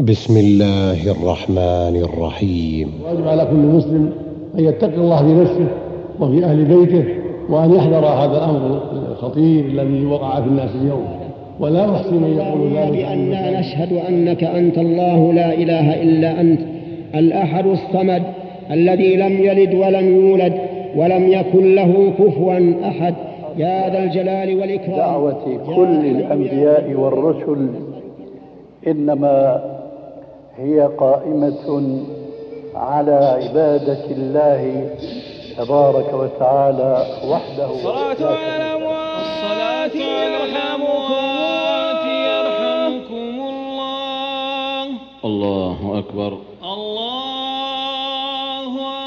بسم الله الرحمن الرحيم. واجب على كل مسلم أن يتقي الله في نفسه وفي أهل بيته وأن يحذر هذا الأمر الخطير الذي وقع في الناس اليوم. ولا أحسن من يقول ذلك بأننا نشهد أنك أنت الله لا إله إلا أنت الأحد الصمد الذي لم يلد ولم يولد ولم يكن له كفوا أحد. يا ذا الجلال والإكرام. دعوة كل الأنبياء والرسل. إنما هي قائمة على عبادة الله تبارك وتعالى وحده. الصلاة على الأموات الصلاة على الأموات يرحمكم الله. الله أكبر. الله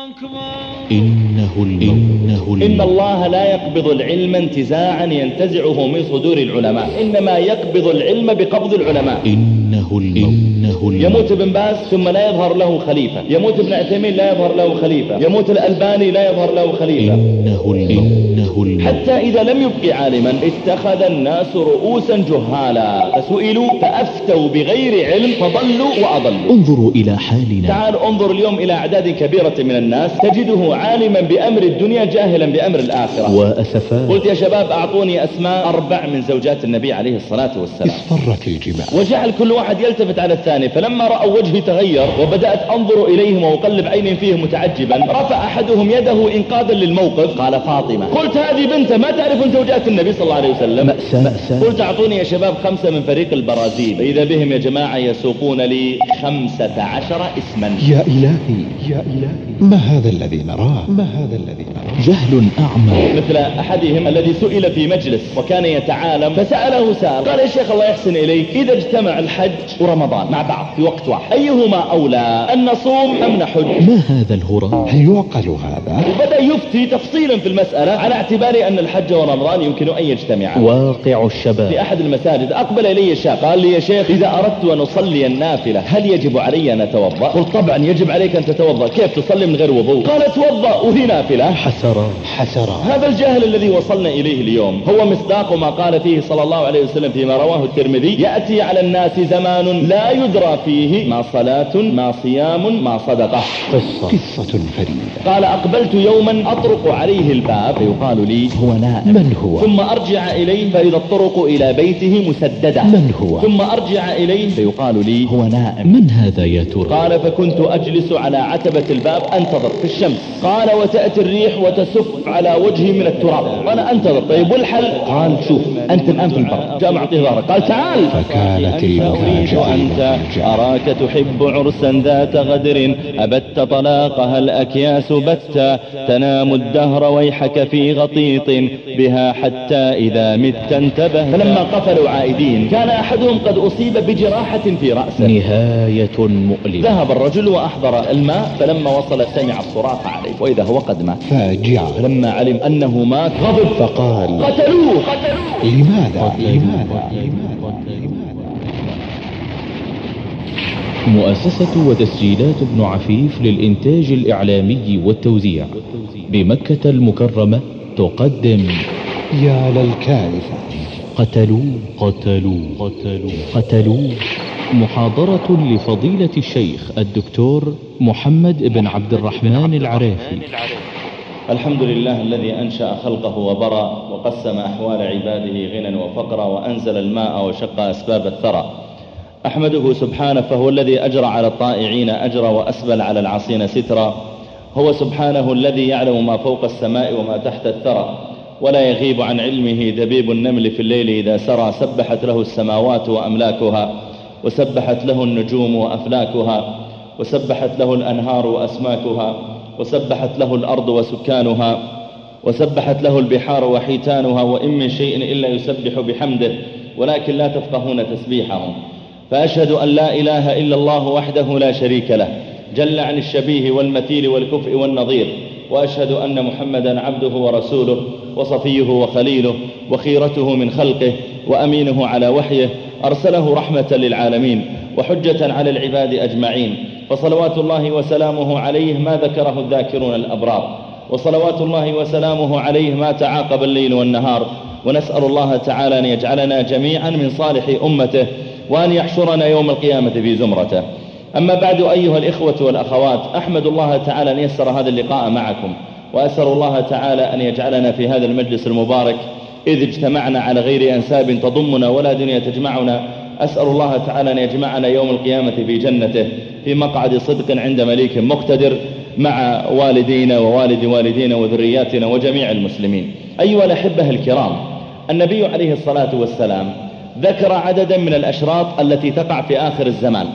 أكبر. إنه الموت إنه إن الله لا يقبض العلم انتزاعا ينتزعه من صدور العلماء. إنما يقبض العلم بقبض العلماء. إنه الموت الموت يموت ابن باز ثم لا يظهر له خليفة. يموت ابن عثيمين لا يظهر له خليفة. يموت الألباني لا يظهر له خليفة. إنه الموت إنه الموت حتى إذا لم يبق عالما اتخذ الناس رؤوسا جهالا. فسئلوا فأفتوا بغير علم فضلوا وأضلوا. انظروا إلى حالنا. تعال انظر اليوم إلى أعداد كبيرة من الناس. تجده عالما بأمر الدنيا جاهلا بأمر الآخرة. وأسفا. قلت يا شباب أعطوني أسماء أربع من زوجات النبي عليه الصلاة والسلام. اصفرت الجبال. وجعل كل واحد يلتفت على الثاني. فلما رأوا وجهي تغير وبدأت أنظر إليهم وأقلب عيني فيهم متعجبا رفع أحدهم يده إنقاذا للموقف. قال فاطمة قلت هذه بنته ما تعرف زوجات النبي صلى الله عليه وسلم؟ مأساة. مأساة. قلت أعطوني يا شباب خمسة من فريق البرازيل. فإذا بهم يا جماعة يسوقون لي خمسة عشر اسما. يا إلهي يا إلهي. ما هذا الذي نراه؟ ما هذا الذي نراه؟ جهل أعمى. مثل أحدهم الذي سئل في مجلس وكان يتعالم فسأله سائل قال يا شيخ الله يحسن إليك إذا اجتمع الحج ورمضان مع بعض في وقت واحد. أيهما أولى أن نصوم أم نحج؟ ما هذا الهراء؟ هل يعقل هذا. وبدأ يفتي تفصيلا في المسألة على اعتبار أن الحج ورمضان يمكن أن يجتمعا. واقع الشباب. في أحد المساجد أقبل إلي شاب قال لي يا شيخ إذا أردت أن أصلي النافلة هل يجب علي أن أتوضأ؟ قلت طبعا يجب عليك أن تتوضأ كيف تصلي من غير وضوء؟ قال توضأ وهي نافلة. حسرات حسرات هذا الجهل الذي وصلنا إليه اليوم هو مصداق ما قال فيه صلى الله عليه وسلم فيما رواه الترمذي يأتي على الناس زمان لا يدرى فيه ما صلاة ما صيام ما صدقة. قصة. قصة فريدة. قال أقبلت يوما أطرق عليه الباب. فيقال لي هو نائم. من هو؟ ثم أرجع إليه فإذا الطرق إلى بيته مسددة. من هو؟ ثم أرجع إليه فيقال لي هو نائم. من هذا يا ترى؟ قال فكنت أجلس على عتبة الباب أنتظر في الشمس. قال وتأتي الريح وتسف على وجهي من التراب. وأنا أنتظر. طيب والحل؟ قال شوف أنت الآن في البر. جاء معطيه ظهرك قال تعال. فكانت أريد المكاجع أنت. أراك تحب عرسا ذات غدر أبت طلاقها الأكياس بتا. تنام الدهر ويحك في غطيط بها حتى إذا مت انتبه فلما قفلوا عائدين كان أحدهم قد أصيب بجراحة في رأسه. نهاية مؤلمة. ذهب الرجل وأحضر الماء فلما وصل سمع الصراخ عليه وإذا هو قد مات. فاجعة فلما علم أنه مات غضب فقال قتلوه. قتلوه. لماذا لماذا؟ مؤسسة وتسجيلات ابن عفيف للإنتاج الإعلامي والتوزيع. بمكة المكرمة تقدم يا للكارثة. قتلوا قتلوا قتلوا. قتلوا. محاضرة لفضيلة الشيخ الدكتور محمد بن عبد الرحمن العرافي. الحمد لله الذي أنشأ خلقه وبرى وقسم أحوال عباده غنى وفقرا وأنزل الماء وشق أسباب الثرى. أحمده سبحانه فهو الذي أجرى على الطائعين أجرا وأسبل على العاصين سترا. هو سبحانه الذي يعلم ما فوق السماء وما تحت الثرى ولا يغيب عن علمه دبيب النمل في الليل إذا سرى. سبحت له السماوات وأملاكها وسبحت له النجوم وأفلاكها وسبحت له الأنهار وأسماكها وسبحت له الأرض وسكانها وسبحت له البحار وحيتانها وإن من شيء إلا يسبح بحمده ولكن لا تفقهون تسبيحهم. فأشهد أن لا إله إلا الله وحده لا شريك له جل عن الشبيه والمثيل والكفء والنظير وأشهد أن محمدا عبده ورسوله وصفيه وخليله وخيرته من خلقه وأمينه على وحيه أرسله رحمة للعالمين وحجة على العباد أجمعين فصلوات الله وسلامه عليه ما ذكره الذاكرون الأبرار وصلوات الله وسلامه عليه ما تعاقب الليل والنهار ونسأل الله تعالى أن يجعلنا جميعا من صالح أمته وأن يحشرنا يوم القيامة في زمرته. أما بعد أيها الإخوة والأخوات أحمد الله تعالى أن يسر هذا اللقاء معكم وأسأل الله تعالى أن يجعلنا في هذا المجلس المبارك إذ اجتمعنا على غير أنساب تضمنا ولا دنيا تجمعنا. أسأل الله تعالى أن يجمعنا يوم القيامة في جنته في مقعد صدق عند مليك مقتدر مع والدينا ووالد والدينا وذرياتنا وجميع المسلمين. أيها الأحبة الكرام النبي عليه الصلاة والسلام ذكر عددا من الأشراط التي تقع في آخر الزمان.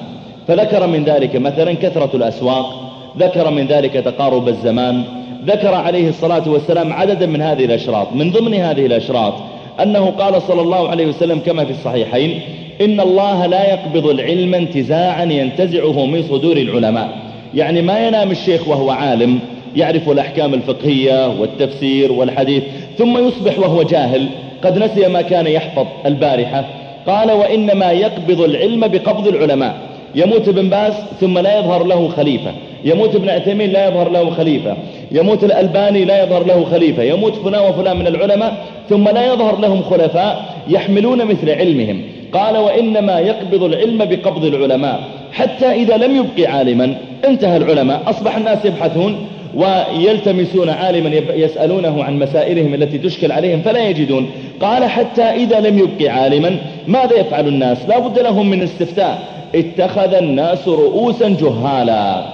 فذكر من ذلك مثلا كثرة الأسواق ذكر من ذلك تقارب الزمان ذكر عليه الصلاة والسلام عددا من هذه الأشراط. من ضمن هذه الأشراط أنه قال صلى الله عليه وسلم كما في الصحيحين إن الله لا يقبض العلم انتزاعا ينتزعه من صدور العلماء. يعني ما ينام الشيخ وهو عالم يعرف الأحكام الفقهية والتفسير والحديث ثم يصبح وهو جاهل قد نسي ما كان يحفظ البارحة. قال وإنما يقبض العلم بقبض العلماء. يموت ابن باز ثم لا يظهر له خليفة. يموت ابن عثيمين لا يظهر له خليفة. يموت الألباني لا يظهر له خليفة. يموت فلان وفلان من العلماء ثم لا يظهر لهم خلفاء يحملون مثل علمهم. قال وإنما يقبض العلم بقبض العلماء. حتى إذا لم يبقي عالما انتهى العلماء. أصبح الناس يبحثون ويلتمسون عالما يسألونه عن مسائلهم التي تشكل عليهم فلا يجدون. قال حتى إذا لم يبقي عالما ماذا يفعل الناس؟ لا بد لهم من استفتاء. اتخذ الناس رؤوسا جهالا.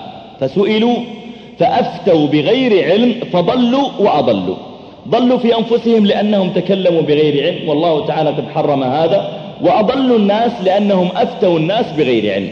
فسئلوا فأفتوا بغير علم فضلوا وأضلوا. ضلوا في أنفسهم لأنهم تكلموا بغير علم. والله تعالى قد حرم هذا. وأضلوا الناس لأنهم أفتوا الناس بغير علم.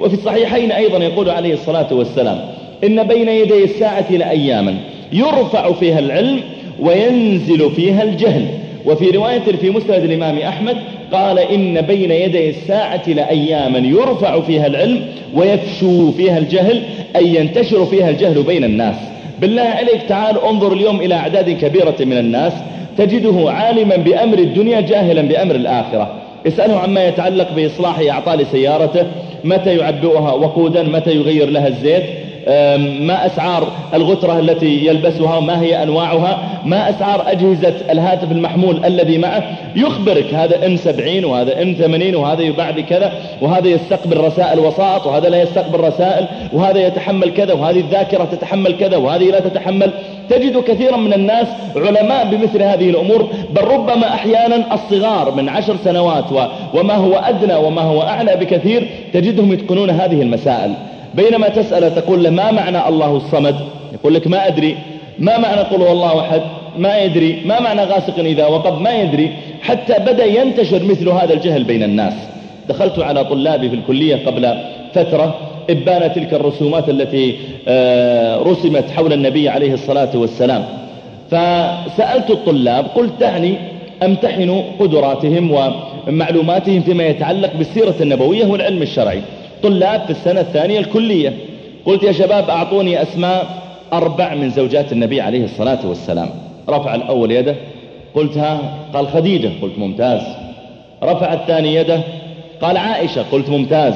وفي الصحيحين أيضا يقول عليه الصلاة والسلام إن بين يدي الساعة لأياما يرفع فيها العلم وينزل فيها الجهل. وفي رواية في مسند الإمام أحمد قال إن بين يدي الساعة لأياما يرفع فيها العلم ويفشو فيها الجهل أي ينتشر فيها الجهل بين الناس. بالله عليك تعال انظر اليوم إلى أعداد كبيرة من الناس تجده عالما بأمر الدنيا جاهلا بأمر الآخرة. اسأله عما يتعلق بإصلاح أعطال سيارته متى يعبئها وقودا متى يغير لها الزيت ما أسعار الغترة التي يلبسها ما هي أنواعها؟ ما أسعار أجهزة الهاتف المحمول الذي معه؟ يخبرك هذا إم 70 وهذا إم 80 وهذا يباع بكذا وهذا يستقبل رسائل وسائط وهذا لا يستقبل رسائل وهذا يتحمل كذا وهذه الذاكرة تتحمل كذا وهذه لا تتحمل. تجد كثيرا من الناس علماء بمثل هذه الأمور بل ربما أحيانا الصغار من عشر سنوات وما هو أدنى وما هو أعلى بكثير تجدهم يتقنون هذه المسائل. بينما تسأل تقول له ما معنى الله الصمد؟ يقول لك ما أدري. ما معنى قل هو الله أحد؟ ما يدري. ما معنى غاسق إذا وقب؟ ما يدري. حتى بدأ ينتشر مثل هذا الجهل بين الناس. دخلت على طلابي في الكلية قبل فترة إبان تلك الرسومات التي آه، رسمت حول النبي عليه الصلاة والسلام. فسألت الطلاب قلت دعني أمتحن قدراتهم ومعلوماتهم فيما يتعلق بالسيرة النبوية والعلم الشرعي. طلاب في السنة الثانية الكلية. قلت يا شباب أعطوني أسماء أربع من زوجات النبي عليه الصلاة والسلام. رفع الأول يده قلت ها قال خديجة. قلت ممتاز. رفع الثاني يده قال عائشة. قلت ممتاز.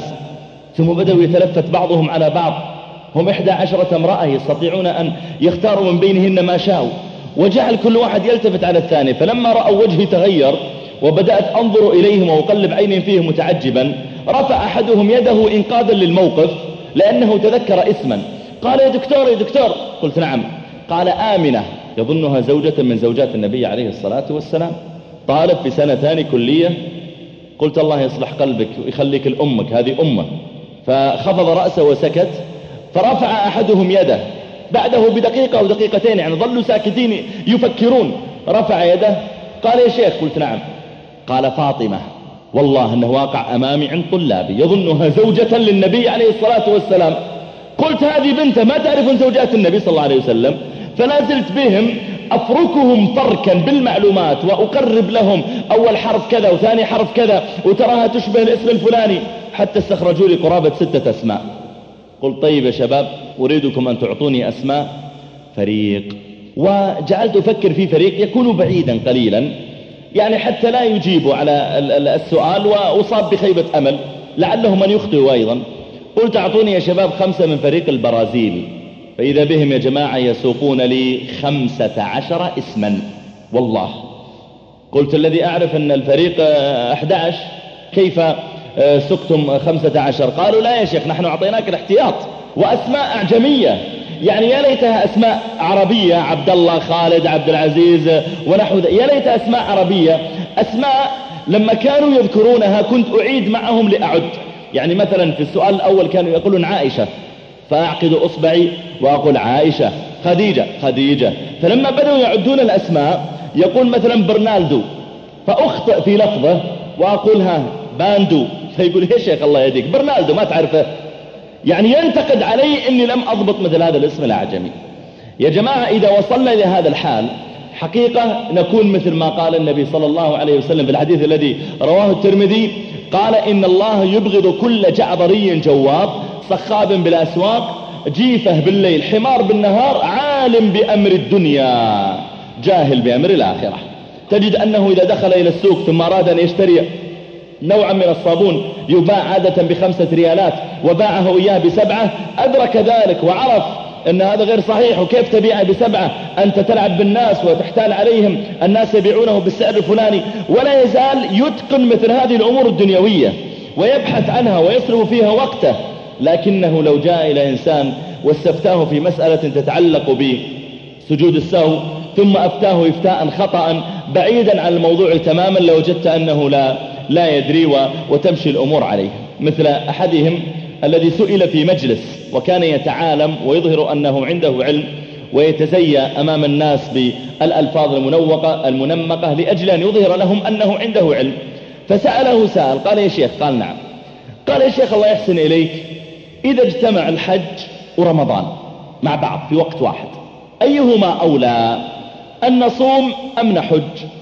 ثم بدأوا يتلفت بعضهم على بعض. هم إحدى عشرة امرأة يستطيعون أن يختاروا من بينهن ما شاءوا. وجعل كل واحد يلتفت على الثاني. فلما رأوا وجهي تغير وبدأت أنظر إليهم وأقلب عيني فيهم متعجبا رفع أحدهم يده إنقاذا للموقف لأنه تذكر اسما. قال يا دكتور يا دكتور. قلت نعم. قال آمنة. يظنها زوجة من زوجات النبي عليه الصلاة والسلام. طالب في سنة ثاني كلية. قلت الله يصلح قلبك ويخليك الأمك هذه أمة. فخفض رأسه وسكت. فرفع أحدهم يده. بعده بدقيقة أو دقيقتين يعني ظلوا ساكتين يفكرون. رفع يده. قال يا شيخ. قلت نعم. قال فاطمة. والله أنه واقع أمامي عند طلابي يظنها زوجة للنبي عليه الصلاة والسلام. قلت هذه بنته ما تعرفون زوجات النبي صلى الله عليه وسلم؟ فلا زلت بهم أفركهم فركا بالمعلومات وأقرب لهم. أول حرف كذا وثاني حرف كذا وتراها تشبه الاسم الفلاني. حتى استخرجوا لي قرابة ستة أسماء. قلت طيب يا شباب أريدكم أن تعطوني أسماء فريق. وجعلت أفكر في فريق يكون بعيدا قليلا. يعني حتى لا يجيبوا على السؤال وأصاب بخيبة أمل لعله من يخطئ أيضا. قلت أعطوني يا شباب خمسة من فريق البرازيل فإذا بهم يا جماعة يسوقون لي خمسة عشر اسما. والله. قلت الذي أعرف أن الفريق 11 كيف آه، سقتم خمسة عشر؟ قالوا لا يا شيخ نحن أعطيناك الاحتياط وأسماء أعجمية. يعني يا ليتها أسماء عربية عبد الله خالد عبد العزيز ونحو يا ليت أسماء عربية. أسماء لما كانوا يذكرونها كنت أعيد معهم لأعد. يعني مثلا في السؤال الأول كانوا يقولون عائشة فأعقد أصبعي وأقول عائشة. خديجة خديجة. فلما بدأوا يعدون الأسماء يقول مثلا برنالدو فأخطئ في لفظه وأقولها باندو. فيقول يا شيخ الله يهديك برنالدو ما تعرفه. يعني ينتقد علي إني لم أضبط مثل هذا الاسم الأعجمي. يا جماعة إذا وصلنا إلى هذا الحال حقيقة نكون مثل ما قال النبي صلى الله عليه وسلم في الحديث الذي رواه الترمذي قال إن الله يبغض كل جعبري جواب صخاب بالاسواق جيفة بالليل حمار بالنهار عالم بأمر الدنيا جاهل بأمر الآخرة. تجد أنه إذا دخل إلى السوق ثم أراد أن يشتري نوعا من الصابون يباع عادة بخمسة ريالات وباعه إياه بسبعة أدرك ذلك وعرف أن هذا غير صحيح وكيف تبيعه بسبعة؟ أنت تلعب بالناس وتحتال عليهم الناس يبيعونه بالسعر الفلاني ولا يزال يتقن مثل هذه الأمور الدنيوية ويبحث عنها ويصرف فيها وقته لكنه لو جاء إلى إنسان واستفتاه في مسألة تتعلق بسجود السهو ثم أفتاه إفتاء خطأ بعيدا عن الموضوع تماما لوجدت أنه لا لا يدري وتمشي الأمور عليه. مثل أحدهم الذي سئل في مجلس وكان يتعالم ويظهر أنه عنده علم ويتزيى أمام الناس بالألفاظ المنوقة المنمقة لأجل أن يظهر لهم أنه عنده علم. فسأله سائل قال يا شيخ قال نعم. قال يا شيخ الله يحسن إليك. إذا اجتمع الحج ورمضان مع بعض في وقت واحد أيهما أولى أن نصوم أم نحج؟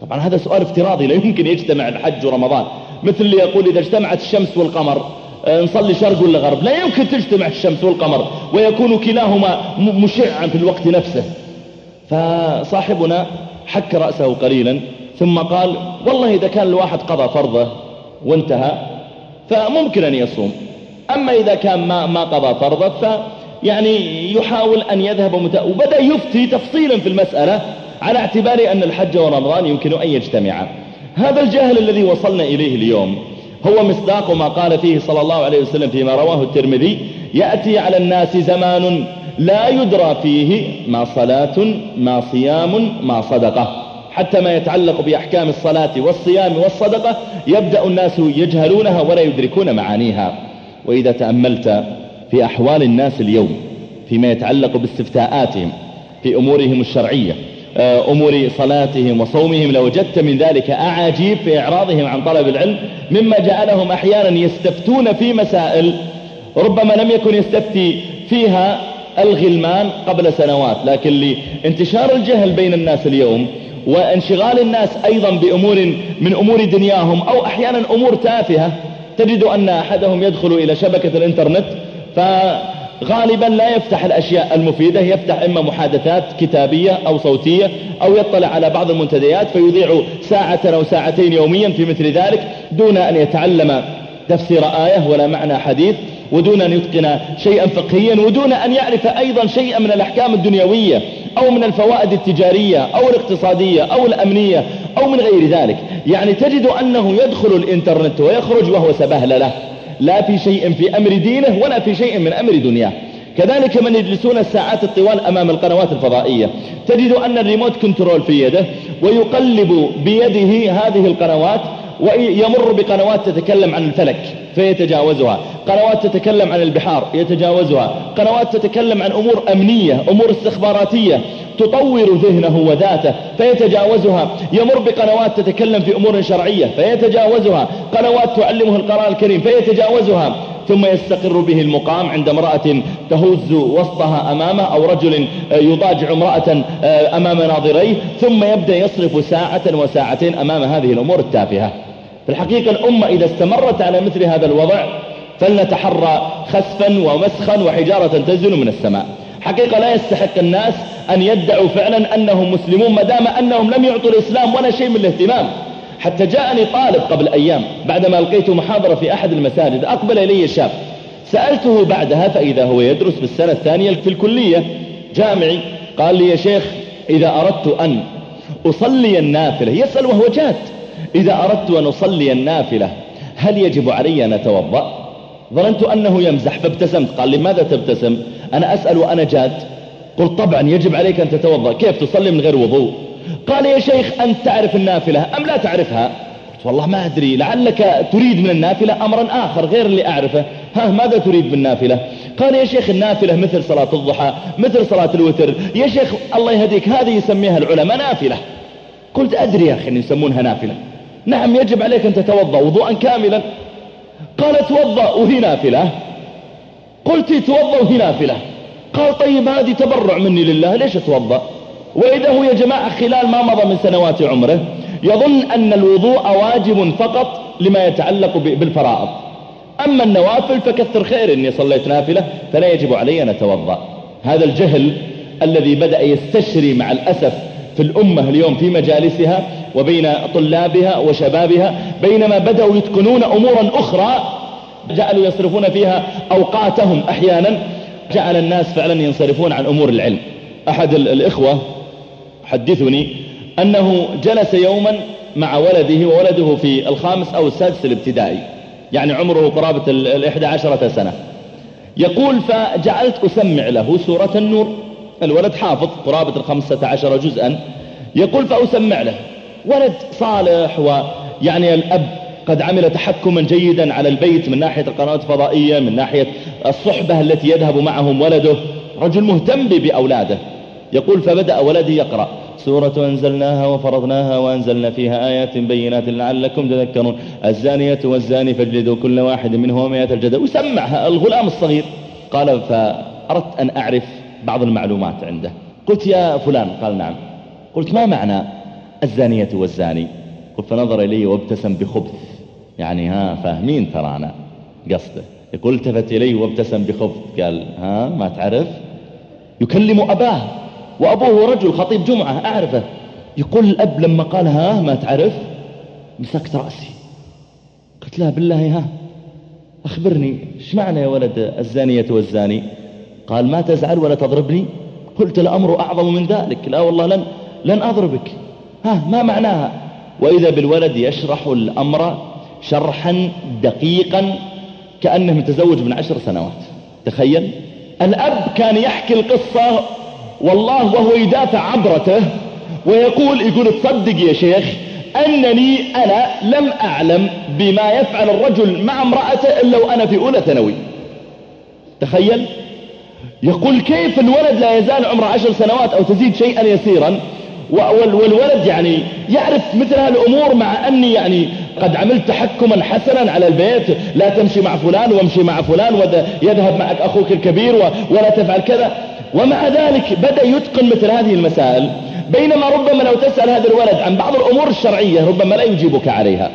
طبعا هذا سؤال افتراضي لا يمكن يجتمع الحج ورمضان. مثل اللي يقول إذا اجتمعت الشمس والقمر آه، نصلي شرق ولا غرب؟ لا يمكن تجتمع الشمس والقمر ويكون كلاهما مشعا في الوقت نفسه. فصاحبنا حك رأسه قليلا ثم قال والله إذا كان الواحد قضى فرضه وانتهى فممكن أن يصوم. أما إذا كان ما, ما قضى فرضه فيعني يحاول أن يذهب وبدأ يفتي تفصيلا في المسألة على اعتبار أن الحج ورمضان يمكن أن يجتمعا. هذا الجهل الذي وصلنا إليه اليوم هو مصداق ما قال فيه صلى الله عليه وسلم فيما رواه الترمذي يأتي على الناس زمان لا يدرى فيه ما صلاة ما صيام ما صدقة. حتى ما يتعلق بأحكام الصلاة والصيام والصدقة يبدأ الناس يجهلونها ولا يدركون معانيها. وإذا تأملت في أحوال الناس اليوم فيما يتعلق باستفتاءاتهم في أمورهم الشرعية أمور صلاتهم وصومهم. لوجدت من ذلك أعاجيب في إعراضهم عن طلب العلم مما جعلهم أحيانا يستفتون في مسائل ربما لم يكن يستفتي فيها الغلمان قبل سنوات. لكن لانتشار الجهل بين الناس اليوم وانشغال الناس أيضا بأمور من أمور دنياهم أو أحيانا أمور تافهة تجد أن أحدهم يدخل إلى شبكة الإنترنت ف غالبا لا يفتح الأشياء المفيدة يفتح إما محادثات كتابية أو صوتية أو يطلع على بعض المنتديات فيذيع ساعة أو ساعتين يوميا في مثل ذلك دون أن يتعلم تفسير آية ولا معنى حديث ودون أن يتقن شيئا فقهيا ودون أن يعرف أيضا شيئا من الأحكام الدنيوية أو من الفوائد التجارية أو الاقتصادية أو الأمنية أو من غير ذلك. يعني تجد أنه يدخل الإنترنت ويخرج وهو سبهل له لا في شيء في أمر دينه ولا في شيء من أمر دنياه. كذلك من يجلسون الساعات الطوال أمام القنوات الفضائية. تجد أن الريموت كنترول في يده ويقلب بيده هذه القنوات ويمر بقنوات تتكلم عن الفلك. فيتجاوزها. قنوات تتكلم عن البحار يتجاوزها. قنوات تتكلم عن أمور أمنية أمور استخباراتية تطور ذهنه وذاته. فيتجاوزها. يمر بقنوات تتكلم في أمور شرعية فيتجاوزها. قنوات تعلمه القرآن الكريم فيتجاوزها. ثم يستقر به المقام عند امرأة تهز وسطها أمامه أو رجل يضاجع امرأة أمام ناظريه. ثم يبدأ يصرف ساعة وساعتين أمام هذه الأمور التافهة. في الحقيقة الأمة إذا استمرت على مثل هذا الوضع فلنتحرى خسفا ومسخا وحجارة تنزل من السماء. حقيقة لا يستحق الناس أن يدعوا فعلا أنهم مسلمون ما دام أنهم لم يعطوا الإسلام ولا شيء من الاهتمام. حتى جاءني طالب قبل أيام بعدما ألقيت محاضرة في أحد المساجد أقبل إلي شاب. سألته بعدها فإذا هو يدرس بالسنة الثانية في الكلية جامعي قال لي يا شيخ إذا أردت أن أصلي النافلة يسأل وهو جاد. إذا أردت أن أصلي النافلة هل يجب علي أن أتوضأ؟ ظننت أنه يمزح فابتسمت قال لماذا تبتسم؟ أنا أسأل وأنا جاد. قلت طبعا يجب عليك أن تتوضأ. كيف تصلي من غير وضوء؟ قال يا شيخ أنت تعرف النافلة أم لا تعرفها؟ قلت والله ما أدري. لعلك تريد من النافلة أمرا آخر غير اللي أعرفه. ها ماذا تريد بالنافلة قال يا شيخ النافلة مثل صلاة الضحى مثل صلاة الوتر. يا شيخ الله يهديك. هذه يسميها العلماء نافلة. قلت أدري يا أخي أن يسمونها نافلة. نعم يجب عليك أن تتوضأ وضوءا كاملا. قال توضأ وهي نافلة. قلت توضأ وهي نافلة. قال طيب هذه تبرع مني لله ليش أتوضأ؟ وإذا هو يا جماعة خلال ما مضى من سنوات عمره يظن أن الوضوء واجب فقط لما يتعلق بالفرائض. أما النوافل فكثر خير إني صليت نافلة فلا يجب علي أن أتوضأ. هذا الجهل الذي بدأ يستشري مع الأسف في الأمة اليوم في مجالسها وبين طلابها وشبابها بينما بدأوا يتقنون أمورا أخرى جعلوا يصرفون فيها أوقاتهم أحيانا. جعل الناس فعلا ينصرفون عن أمور العلم. أحد الإخوة حدثني أنه جلس يوما مع ولده وولده في الخامس أو السادس الابتدائي يعني عمره قرابة الإحدى عشرة سنة. يقول فجعلت أسمع له سورة النور. الولد حافظ قرابة الخمسة عشر جزءا. يقول فأسمع له. ولد صالح ويعني الأب قد عمل تحكما جيدا على البيت من ناحية القنوات الفضائية من ناحية الصحبة التي يذهب معهم ولده. رجل مهتم بأولاده. يقول فبدأ ولدي يقرأ. سورة أنزلناها وفرضناها وأنزلنا فيها آيات بينات لعلكم تذكرون. الزانية والزاني فاجلدوا كل واحد منهما مئة الجدل وسمعها الغلام الصغير. قال فأردت أن أعرف بعض المعلومات عنده. قلت يا فلان. قال نعم. قلت ما معنى الزانية والزاني. قلت فنظر إلي وابتسم بخبث. يعني ها فاهمين ترانا قصده. يقول التفت إلي وابتسم بخبث. قال ها ما تعرف؟ يكلم أباه وأبوه رجل خطيب جمعة أعرفه. يقول الأب لما قال ها ما تعرف؟ مسكت رأسي. قلت لا بالله ها أخبرني إيش معنى يا ولد الزانية والزاني؟ قال ما تزعل ولا تضربني. قلت الأمر أعظم من ذلك. لا والله لن, لن أضربك. ها ما معناها؟ وإذا بالولد يشرح الأمر شرحا دقيقا كأنه متزوج من عشر سنوات. تخيل؟ الأب كان يحكي القصة والله وهو يدافع عبرته ويقول يقول تصدق يا شيخ أنني أنا لم أعلم بما يفعل الرجل مع امرأته إلا وأنا في أولى ثانوي. تخيل؟ يقول كيف الولد لا يزال عمره عشر سنوات أو تزيد شيئا يسيرا؟ والولد يعني يعرف مثل هالأمور مع أني يعني قد عملت تحكما حسنا على البيت. لا تمشي مع فلان وامشي مع فلان ويذهب معك أخوك الكبير ولا تفعل كذا. ومع ذلك بدأ يتقن مثل هذه المسائل. بينما ربما لو تسأل هذا الولد عن بعض الأمور الشرعية ربما لا يجيبك عليها.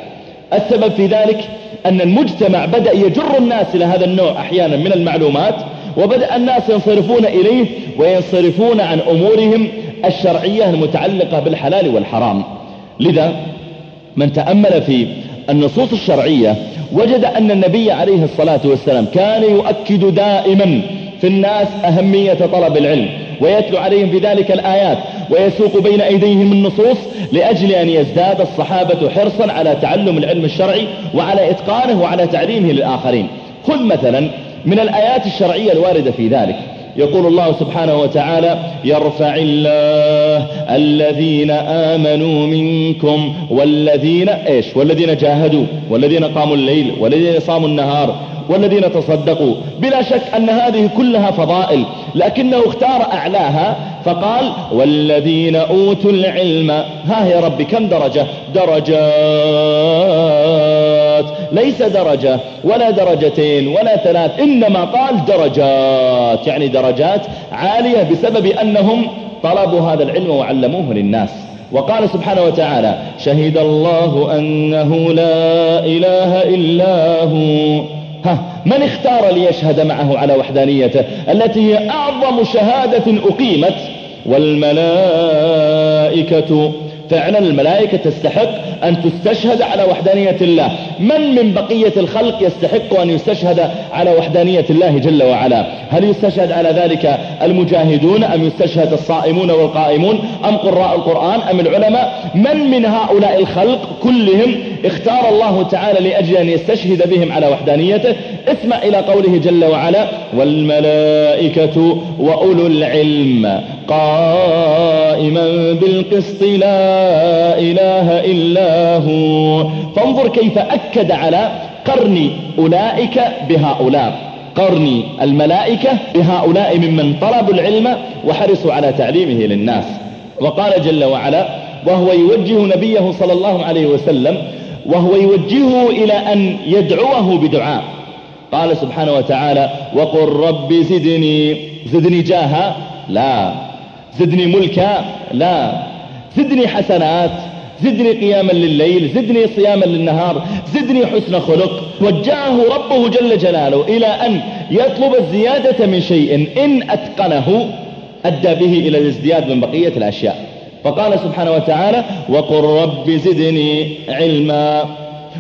السبب في ذلك أن المجتمع بدأ يجر الناس إلى هذا النوع أحيانا من المعلومات وبدأ الناس ينصرفون إليه وينصرفون عن أمورهم الشرعية المتعلقة بالحلال والحرام. لذا من تأمل في النصوص الشرعية وجد أن النبي عليه الصلاة والسلام كان يؤكد دائما في الناس أهمية طلب العلم ويتلو عليهم في ذلك الآيات ويسوق بين أيديهم النصوص لأجل أن يزداد الصحابة حرصا على تعلم العلم الشرعي وعلى إتقانه وعلى تعليمه للآخرين. خذ مثلا من الآيات الشرعية الواردة في ذلك. يقول الله سبحانه وتعالى يرفع الله الذين آمنوا منكم والذين إيش؟ والذين جاهدوا والذين قاموا الليل والذين صاموا النهار والذين تصدقوا. بلا شك أن هذه كلها فضائل لكنه اختار أعلاها فقال والذين أوتوا العلم. ها يا رب كم درجة؟ درجات. ليس درجة ولا درجتين ولا ثلاث إنما قال درجات يعني درجات عالية بسبب أنهم طلبوا هذا العلم وعلموه للناس. وقال سبحانه وتعالى شهد الله أنه لا إله إلا هو. ها من اختار ليشهد معه على وحدانيته؟ التي هي أعظم شهادة أقيمت والملائكة فعلا الملائكة تستحق أن تستشهد على وحدانية الله. من من بقية الخلق يستحق أن يستشهد على وحدانية الله جل وعلا؟ هل يستشهد على ذلك المجاهدون أم يستشهد الصائمون والقائمون؟ أم قراء القرآن أم العلماء؟ من من هؤلاء الخلق كلهم اختار الله تعالى لأجل أن يستشهد بهم على وحدانيته؟ اسمع إلى قوله جل وعلا والملائكة وأولو العلم قائما بالقسط لا إله إلا هو. فانظر كيف أكد على قرن أولئك بهؤلاء. قرن الملائكة بهؤلاء ممن طلبوا العلم وحرصوا على تعليمه للناس. وقال جل وعلا وهو يوجه نبيه صلى الله عليه وسلم وهو يوجهه إلى أن يدعوه بدعاء. قال سبحانه وتعالى وقل رب زدني زدني جاها. لا. زدني ملكا لا. زدني حسنات زدني قياما لليل زدني صياما للنهار زدني حسن خلق. وجهه ربه جل جلاله إلى أن يطلب الزيادة من شيء إن أتقنه أدى به إلى الازدياد من بقية الأشياء. فقال سبحانه وتعالى وقل رب زدني علما.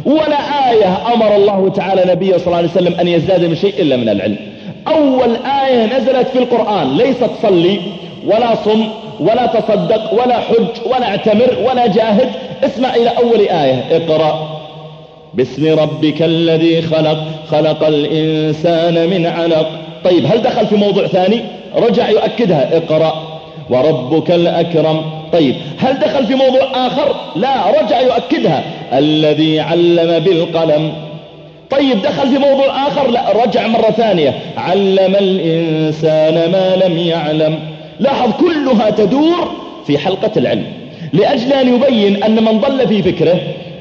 ولا آية أمر الله تعالى نبيه صلى الله عليه وسلم أن يزداد من شيء إلا من العلم. أول آية نزلت في القرآن ليست صلي ولا صم ولا تصدق ولا حج ولا اعتمر ولا جاهد. اسمع إلى أول آية. اقرأ. باسم ربك الذي خلق خلق الإنسان من علق. طيب هل دخل في موضوع ثاني؟ رجع يؤكدها. اقرأ. وربك الأكرم. طيب هل دخل في موضوع آخر؟ لا رجع يؤكدها. الذي علم بالقلم. طيب دخل في موضوع آخر؟ لا رجع مرة ثانية. علم الإنسان ما لم يعلم. لاحظ كلها تدور في حلقة العلم. لأجل أن يبين أن من ضل في فكره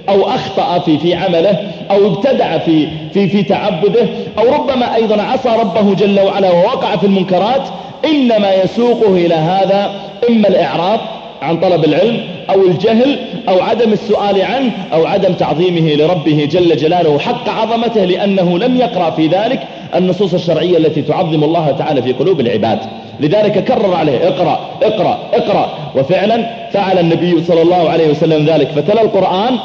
أو أخطأ في في عمله أو ابتدع في في في تعبده أو ربما أيضا عصى ربه جل وعلا ووقع في المنكرات إنما يسوقه إلى هذا إما الإعراض عن طلب العلم أو الجهل أو عدم السؤال عنه أو عدم تعظيمه لربه جل جلاله حق عظمته لأنه لم يقرأ في ذلك النصوص الشرعية التي تعظم الله تعالى في قلوب العباد. لذلك كرر عليه اقرأ اقرأ اقرأ. وفعلا فعل النبي صلى الله عليه وسلم ذلك. فتلا القرآن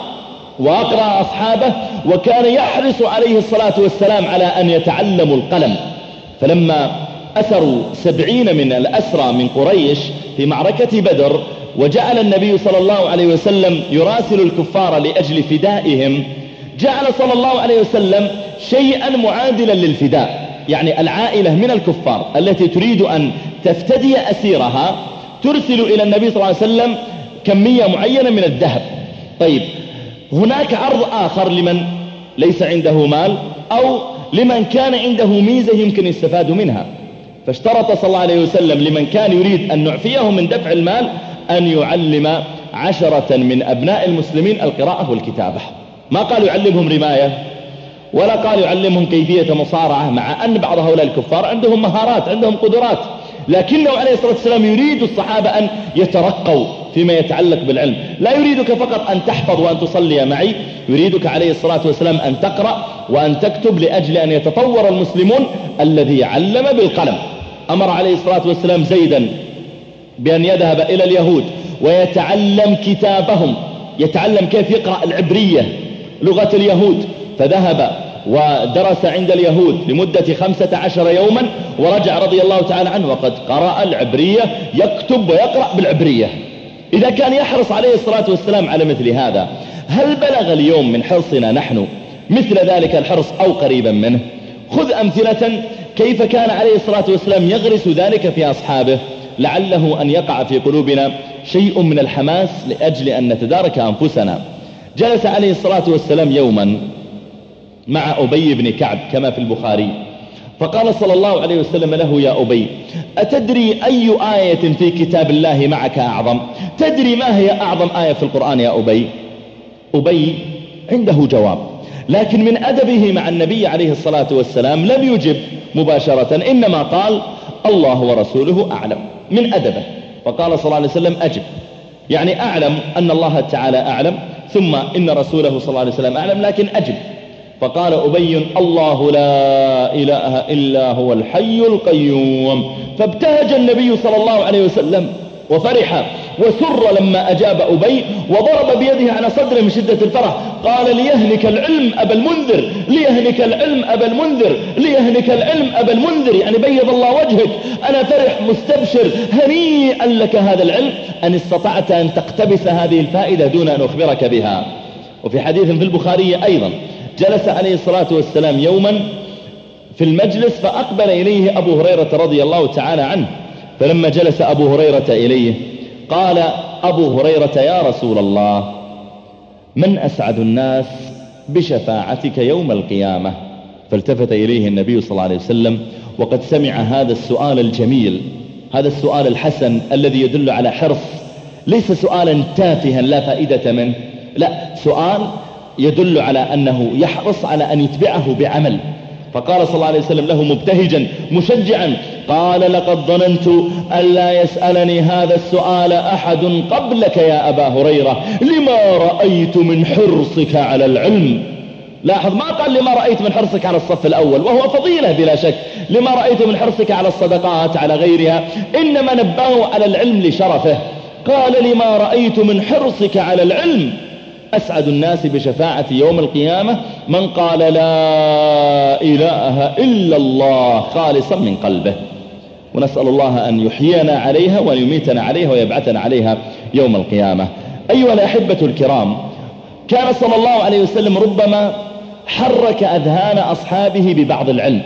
وأقرأ أصحابه وكان يحرص عليه الصلاة والسلام على أن يتعلموا القلم. فلما أسروا سبعين من الأسرى من قريش في معركة بدر وجعل النبي صلى الله عليه وسلم يراسل الكفار لأجل فدائهم جعل صلى الله عليه وسلم شيئا معادلا للفداء. يعني العائلة من الكفار التي تريد أن تفتدي أسيرها ترسل إلى النبي صلى الله عليه وسلم كمية معينة من الذهب. طيب هناك عرض آخر لمن ليس عنده مال أو لمن كان عنده ميزة يمكن يستفاد منها. فاشترط صلى الله عليه وسلم لمن كان يريد أن نعفيه من دفع المال أن يعلم عشرة من أبناء المسلمين القراءة والكتابة. ما قال يعلمهم رماية؟ ولا قال يعلمهم كيفية مصارعة مع أن بعض هؤلاء الكفار عندهم مهارات عندهم قدرات. لكنه عليه الصلاة والسلام يريد الصحابة أن يترقوا فيما يتعلق بالعلم. لا يريدك فقط أن تحفظ وأن تصلي معي يريدك عليه الصلاة والسلام أن تقرأ وأن تكتب لأجل أن يتطور المسلمون الذي علم بالقلم. أمر عليه الصلاة والسلام زيدا بأن يذهب إلى اليهود ويتعلم كتابهم يتعلم كيف يقرأ العبرية لغة اليهود. فذهب ودرس عند اليهود لمدة خمسة عشر يوما ورجع رضي الله تعالى عنه وقد قرأ العبرية يكتب ويقرأ بالعبرية. إذا كان يحرص عليه الصلاة والسلام على مثل هذا هل بلغ اليوم من حرصنا نحن مثل ذلك الحرص أو قريبا منه؟ خذ أمثلة كيف كان عليه الصلاة والسلام يغرس ذلك في أصحابه. لعله أن يقع في قلوبنا شيء من الحماس لأجل أن نتدارك أنفسنا. جلس عليه الصلاة والسلام يوما مع أبي بن كعب كما في البخاري. فقال صلى الله عليه وسلم له يا أبي أتدري أي آية في كتاب الله معك أعظم؟ تدري ما هي أعظم آية في القرآن يا أبي؟ أبي عنده جواب لكن من أدبه مع النبي عليه الصلاة والسلام لم يجب مباشرة إنما قال الله ورسوله أعلم من أدبه. فقال صلى الله عليه وسلم أجب. يعني أعلم أن الله تعالى أعلم ثم إن رسوله صلى الله عليه وسلم أعلم لكن أجب. فقال أبي الله لا إله إلا هو الحي القيوم. فابتهج النبي صلى الله عليه وسلم وفرح وسر لما أجاب أبي وضرب بيده على صدره من شدة الفرح. قال ليهنك العلم أبا المنذر ليهنك العلم أبا المنذر ليهنك العلم أبا المنذر. يعني بيض الله وجهك أنا فرح مستبشر هنيئا لك هذا العلم. أن استطعت أن تقتبس هذه الفائدة دون أن أخبرك بها. وفي حديث في البخاري أيضا جلس عليه الصلاة والسلام يوما في المجلس فأقبل إليه أبو هريرة رضي الله تعالى عنه. فلما جلس أبو هريرة إليه قال أبو هريرة يا رسول الله من أسعد الناس بشفاعتك يوم القيامة؟ فالتفت إليه النبي صلى الله عليه وسلم وقد سمع هذا السؤال الجميل هذا السؤال الحسن الذي يدل على حرص ليس سؤالا تافها لا فائدة منه لا سؤال يدل على أنه يحرص على أن يتبعه بعمل. فقال صلى الله عليه وسلم له مبتهجا مشجعا قال لقد ظننت أن لا يسألني هذا السؤال أحد قبلك يا أبا هريرة لما رأيت من حرصك على العلم؟ لاحظ ما قال لما رأيت من حرصك على الصف الأول وهو فضيلة بلا شك. لما رأيت من حرصك على الصدقات على غيرها إنما نباه على العلم لشرفه. قال لما رأيت من حرصك على العلم؟ أسعد الناس بشفاعة يوم القيامة من قال لا إله إلا الله خالصا من قلبه. ونسأل الله أن يحيينا عليها وأن يميتنا عليها ويبعثنا عليها يوم القيامة. أيها الأحبة الكرام كان صلى الله عليه وسلم ربما حرك أذهان أصحابه ببعض العلم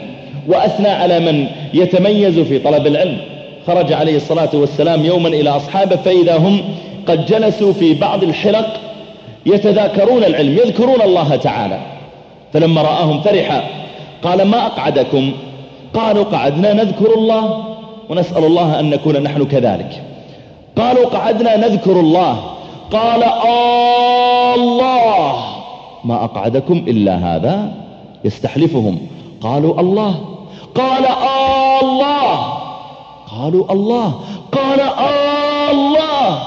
وأثنى على من يتميز في طلب العلم. خرج عليه الصلاة والسلام يوما إلى أصحابه فإذا هم قد جلسوا في بعض الحلق يتذاكرون العلم يذكرون الله تعالى. فلما رآهم فرح قال ما أقعدكم؟ قالوا قعدنا نذكر الله ونسأل الله أن نكون نحن كذلك. قالوا قعدنا نذكر الله. قال الله. ما أقعدكم إلا هذا يستحلفهم. قالوا الله. قال الله. قالوا الله. قال الله.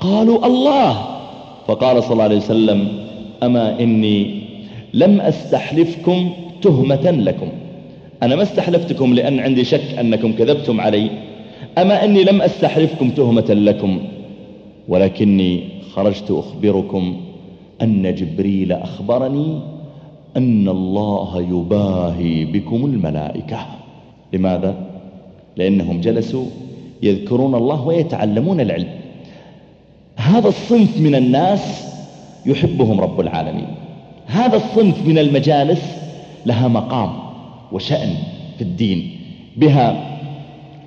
قالوا الله. فقال صلى الله عليه وسلم أما إني لم أستحلفكم تهمة لكم. أنا ما استحلفتكم لأن عندي شك أنكم كذبتم علي. أما أني لم أستحلفكم تهمة لكم. ولكني خرجت أخبركم أن جبريل أخبرني أن الله يباهي بكم الملائكة. لماذا؟ لأنهم جلسوا يذكرون الله ويتعلمون العلم. هذا الصنف من الناس يحبهم رب العالمين. هذا الصنف من المجالس لها مقام وشأن في الدين. بها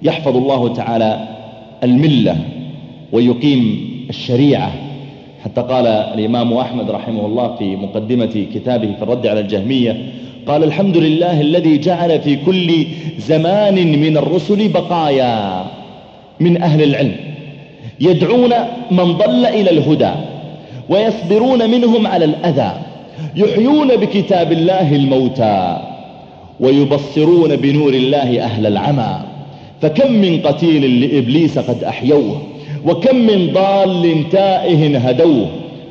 يحفظ الله تعالى الملة ويقيم الشريعة. حتى قال الإمام أحمد رحمه الله في مقدمة كتابه في الرد على الجهمية قال الحمد لله الذي جعل في كل زمان من الرسل بقايا من أهل العلم. يدعون من ضل إلى الهدى ويصبرون منهم على الأذى يحيون بكتاب الله الموتى ويبصرون بنور الله أهل العمى. فكم من قتيل لإبليس قد أحيوه وكم من ضال تائه هدوه.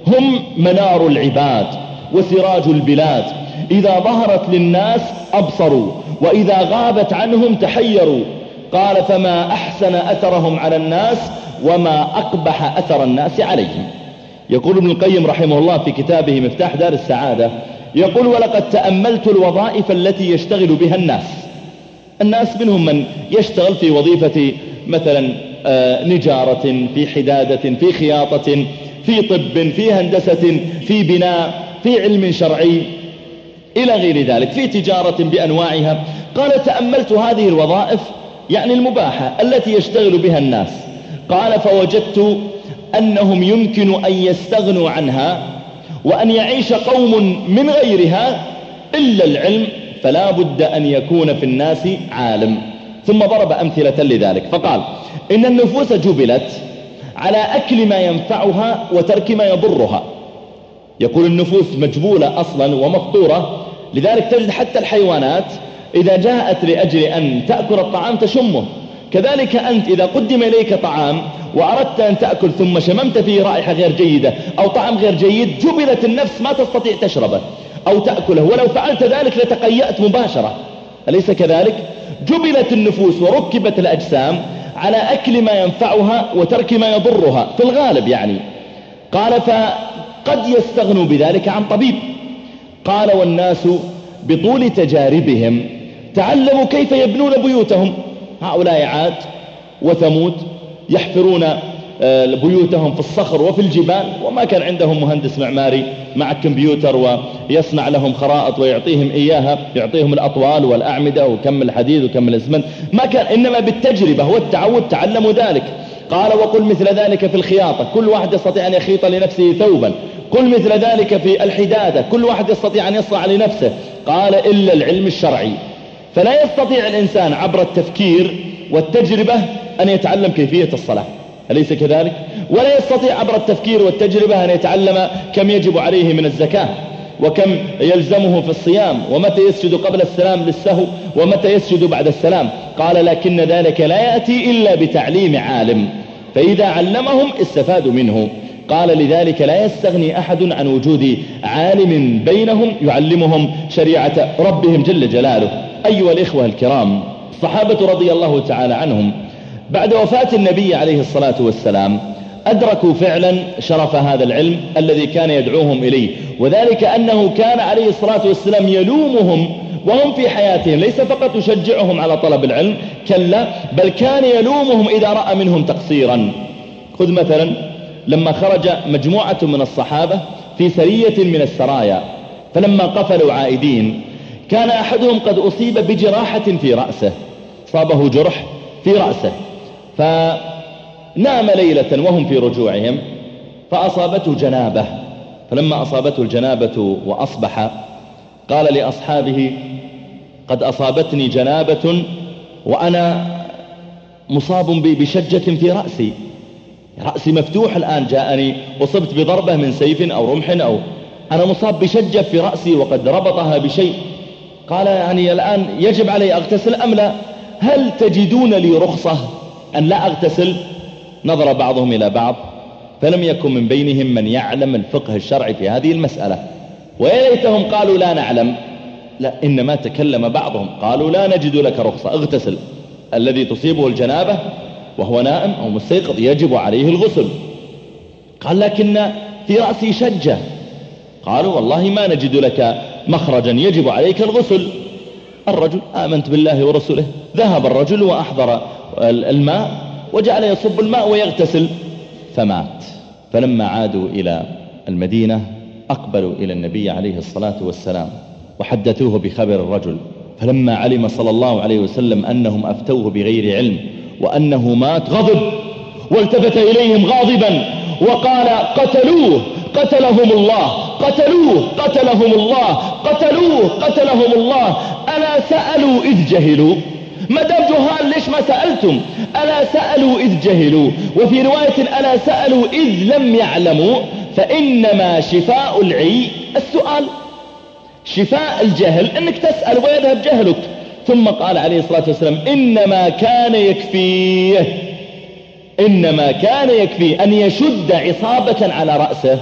هم منار العباد وسراج البلاد. إذا ظهرت للناس أبصروا وإذا غابت عنهم تحيروا. قال فما أحسن أثرهم على الناس وما أقبح أثر الناس عليهم. يقول ابن القيم رحمه الله في كتابه مفتاح دار السعادة يقول ولقد تأملت الوظائف التي يشتغل بها الناس. الناس منهم من يشتغل في وظيفة مثلا آه، نجارة في حدادة في خياطة في طب في هندسة في بناء في علم شرعي إلى غير ذلك في تجارة بأنواعها. قال تأملت هذه الوظائف يعني المباحة التي يشتغل بها الناس. قال فوجدت أنهم يمكن أن يستغنوا عنها وأن يعيش قوم من غيرها إلا العلم فلا بد أن يكون في الناس عالم. ثم ضرب أمثلة لذلك. فقال إن النفوس جبلت على أكل ما ينفعها وترك ما يضرها. يقول النفوس مجبولة أصلا ومفطورة لذلك تجد حتى الحيوانات إذا جاءت لأجل أن تأكل الطعام تشمه. كذلك أنت إذا قدم إليك طعام وأردت أن تأكل ثم شممت فيه رائحة غير جيدة أو طعام غير جيد جبلت النفس ما تستطيع تشربه. أو تأكله. ولو فعلت ذلك لتقيأت مباشرة. أليس كذلك؟ جبلت النفوس وركبت الأجسام على أكل ما ينفعها وترك ما يضرها. في الغالب يعني. قال فقد يستغنوا بذلك عن طبيب. قال والناس بطول تجاربهم تعلموا كيف يبنون بيوتهم. هؤلاء عاد وثمود يحفرون آه، بيوتهم في الصخر وفي الجبال وما كان عندهم مهندس معماري مع كمبيوتر ويصنع لهم خرائط ويعطيهم إياها يعطيهم الأطوال والأعمدة وكم الحديد وكم الإسمنت ما كان إنما بالتجربة والتعود تعلموا ذلك. قال وقل مثل ذلك في الخياطة كل واحد يستطيع أن يخيط لنفسه ثوبا. قل مثل ذلك في الحدادة كل واحد يستطيع أن يصنع لنفسه. قال إلا العلم الشرعي. فلا يستطيع الإنسان عبر التفكير والتجربة أن يتعلم كيفية الصلاة. أليس كذلك؟ ولا يستطيع عبر التفكير والتجربة أن يتعلم كم يجب عليه من الزكاة وكم يلزمه في الصيام ومتى يسجد قبل السلام للسهو ومتى يسجد بعد السلام. قال لكن ذلك لا يأتي إلا بتعليم عالم فإذا علمهم استفادوا منه. قال لذلك لا يستغني أحد عن وجود عالم بينهم يعلمهم شريعة ربهم جل جلاله. أيها الإخوة الكرام الصحابة رضي الله تعالى عنهم بعد وفاة النبي عليه الصلاة والسلام أدركوا فعلا شرف هذا العلم الذي كان يدعوهم إليه. وذلك أنه كان عليه الصلاة والسلام يلومهم وهم في حياتهم ليس فقط يشجعهم على طلب العلم كلا بل كان يلومهم إذا رأى منهم تقصيرا. خذ مثلا لما خرج مجموعة من الصحابة في سرية من السرايا فلما قفلوا عائدين كان أحدهم قد أصيب بجراحة في رأسه صابه جرح في رأسه فنام ليلة وهم في رجوعهم فأصابته جنابة فلما أصابته الجنابة وأصبح قال لأصحابه قد أصابتني جنابة وأنا مصاب بشجة في رأسي رأسي مفتوح الآن جاءني أصبت بضربة من سيف أو رمح أو أنا مصاب بشجة في رأسي وقد ربطها بشيء قال يعني الآن يجب علي أغتسل أم لا؟ هل تجدون لي رخصة أن لا أغتسل؟ نظر بعضهم إلى بعض فلم يكن من بينهم من يعلم الفقه الشرعي في هذه المسألة. ويا ليتهم قالوا لا نعلم. لا إنما تكلم بعضهم. قالوا لا نجد لك رخصة اغتسل. الذي تصيبه الجنابة وهو نائم أو مستيقظ يجب عليه الغسل. قال لكن في رأسي شجة. قالوا والله ما نجد لك مخرجا يجب عليك الغسل. الرجل آمنت بالله ورسوله ذهب الرجل وأحضر الماء وجعل يصب الماء ويغتسل فمات. فلما عادوا إلى المدينة أقبلوا إلى النبي عليه الصلاة والسلام وحدثوه بخبر الرجل. فلما علم صلى الله عليه وسلم أنهم أفتوه بغير علم وأنه مات غضب والتفت إليهم غاضبا وقال قتلوه قتلهم الله. قتلوه قتلهم الله قتلوه قتلهم الله. ألا سألوا إذ جهلوا؟ ما دام جهال ليش ما سألتم؟ ألا سألوا إذ جهلوا؟ وفي رواية ألا سألوا إذ لم يعلموا؟ فإنما شفاء العي. السؤال شفاء الجهل أنك تسأل ويذهب جهلك. ثم قال عليه الصلاة والسلام إنما كان يكفيه إنما كان يكفيه أن يشد عصابة على رأسه.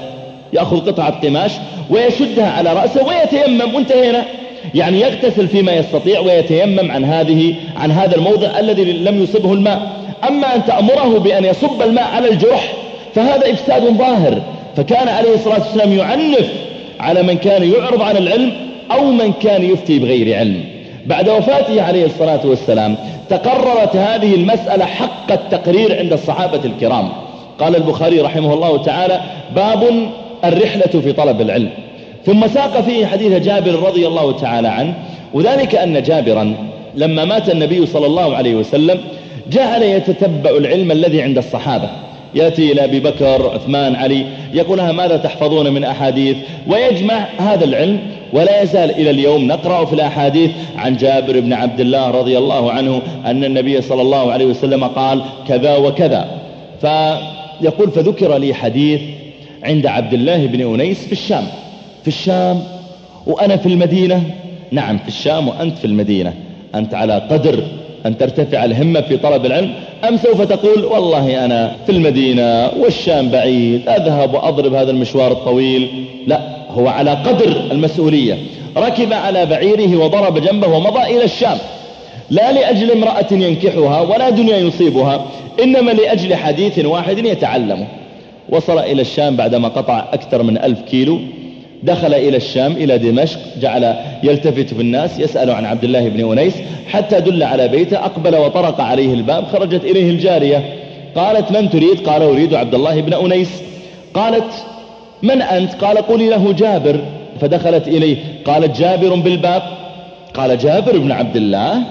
يأخذ قطعة قماش ويشدها على رأسه ويتيمم. وانتهينا يعني يغتسل فيما يستطيع ويتيمم عن هذه عن هذا الموضع الذي لم يصبه الماء. أما أن تأمره بأن يصب الماء على الجرح فهذا إفساد ظاهر. فكان عليه الصلاة والسلام يعنف على من كان يعرض عن العلم أو من كان يفتي بغير علم. بعد وفاته عليه الصلاة والسلام تقررت هذه المسألة حق التقرير عند الصحابة الكرام. قال البخاري رحمه الله تعالى باب الرحلة في طلب العلم. ثم ساق فيه حديث جابر رضي الله تعالى عنه وذلك أن جابرا لما مات النبي صلى الله عليه وسلم جعل يتتبع العلم الذي عند الصحابة. يأتي إلى أبي بكر عثمان علي يقول لها ماذا تحفظون من أحاديث؟ ويجمع هذا العلم ولا يزال إلى اليوم نقرأ في الأحاديث عن جابر بن عبد الله رضي الله عنه أن النبي صلى الله عليه وسلم قال كذا وكذا. فيقول فذكر لي حديث عند عبد الله بن أنيس في الشام. في الشام وأنا في المدينة. نعم في الشام وأنت في المدينة. أنت على قدر أن ترتفع الهمة في طلب العلم. أم سوف تقول والله أنا في المدينة والشام بعيد أذهب وأضرب هذا المشوار الطويل. لا هو على قدر المسؤولية. ركب على بعيره وضرب جنبه ومضى إلى الشام. لا لأجل امرأة ينكحها ولا دنيا يصيبها إنما لأجل حديث واحد يتعلمه. وصل إلى الشام بعدما قطع أكثر من ألف كيلو. دخل إلى الشام إلى دمشق جعل يلتفت في الناس يسأل عن عبد الله بن أنيس حتى دل على بيته أقبل وطرق عليه الباب خرجت إليه الجارية. قالت من تريد؟ قال أريد عبد الله بن أنيس. قالت من أنت؟ قال قولي له جابر. فدخلت إليه. قالت جابر بالباب قال جابر بن عبد الله؟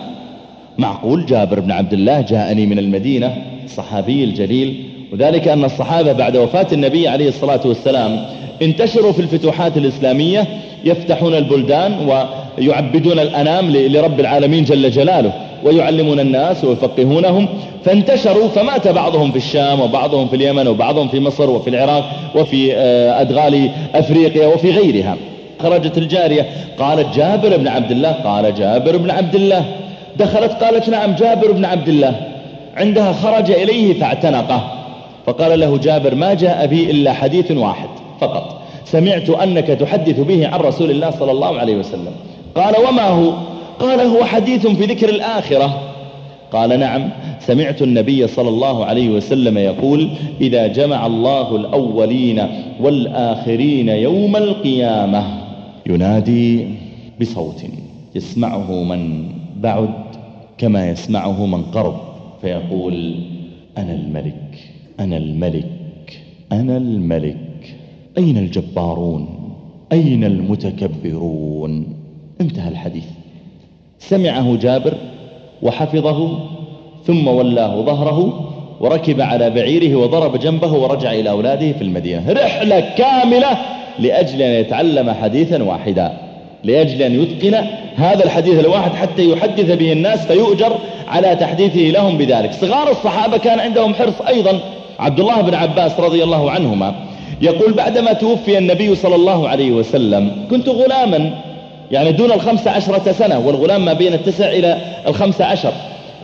معقول جابر بن عبد الله جاءني من المدينة الصحابي الجليل. وذلك أن الصحابة بعد وفاة النبي عليه الصلاة والسلام انتشروا في الفتوحات الإسلامية يفتحون البلدان ويعبدون الأنام لرب العالمين جل جلاله ويعلمون الناس ويفقهونهم فانتشروا فمات بعضهم في الشام وبعضهم في اليمن وبعضهم في مصر وفي العراق وفي آه، أدغال أفريقيا وفي غيرها. خرجت الجارية قالت جابر بن عبد الله قال جابر بن عبد الله. دخلت قالت نعم جابر بن عبد الله. عندها خرج إليه فاعتنقه. فقال له جابر ما جاء بي إلا حديث واحد فقط. سمعت أنك تحدث به عن رسول الله صلى الله عليه وسلم. قال وما هو؟ قال هو حديث في ذكر الآخرة. قال نعم سمعت النبي صلى الله عليه وسلم يقول إذا جمع الله الأولين والآخرين يوم القيامة ينادي بصوت يسمعه من بعد كما يسمعه من قرب فيقول أنا الملك. أنا الملك أنا الملك. أين الجبارون؟ أين المتكبرون؟ انتهى الحديث. سمعه جابر وحفظه ثم ولاه ظهره وركب على بعيره وضرب جنبه ورجع إلى أولاده في المدينة. رحلة كاملة لأجل أن يتعلم حديثا واحدا لأجل أن يتقن هذا الحديث الواحد حتى يحدث به الناس فيؤجر على تحديثه لهم بذلك. صغار الصحابة كان عندهم حرص أيضا عبد الله بن عباس رضي الله عنهما يقول بعدما توفي النبي صلى الله عليه وسلم كنت غلاما يعني دون الخمس عشرة سنة والغلام ما بين التسع إلى الخمس عشر.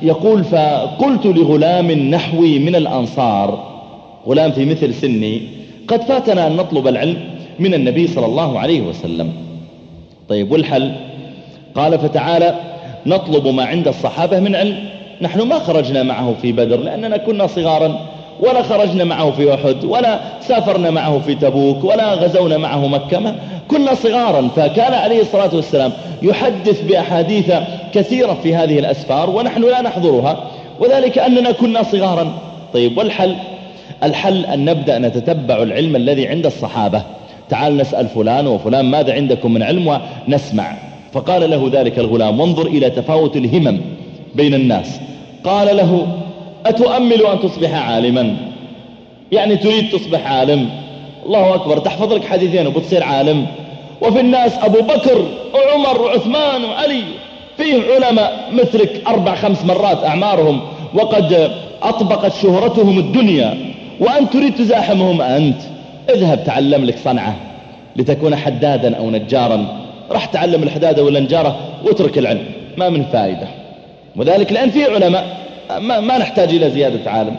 يقول فقلت لغلام نحوي من الأنصار. غلام في مثل سني قد فاتنا أن نطلب العلم من النبي صلى الله عليه وسلم. طيب والحل؟ قال فتعالى نطلب ما عند الصحابة من علم. نحن ما خرجنا معه في بدر لأننا كنا صغارا. ولا خرجنا معه في أحد ولا سافرنا معه في تبوك ولا غزونا معه مكة. كنا صغارا فكان عليه الصلاة والسلام يحدث بأحاديث كثيرة في هذه الأسفار ونحن لا نحضرها وذلك أننا كنا صغارا. طيب والحل؟ الحل أن نبدأ نتتبع العلم الذي عند الصحابة. تعال نسأل فلان وفلان ماذا عندكم من علم ونسمع. فقال له ذلك الغلام وانظر إلى تفاوت الهمم بين الناس. قال له أتؤمل أن تصبح عالما؟ يعني تريد تصبح عالم. الله أكبر تحفظ لك حديثين وبتصير عالم. وفي الناس أبو بكر وعمر وعثمان وعلي فيه علماء مثلك أربع خمس مرات أعمارهم. وقد أطبقت شهرتهم الدنيا. وأنت تريد تزاحمهم أنت. اذهب تعلم لك صنعة. لتكون حدادا أو نجارا. راح تعلم الحدادة والنجارة واترك العلم. ما من فائدة. وذلك لأن في علماء. ما, ما نحتاج إلى زيادة عالم.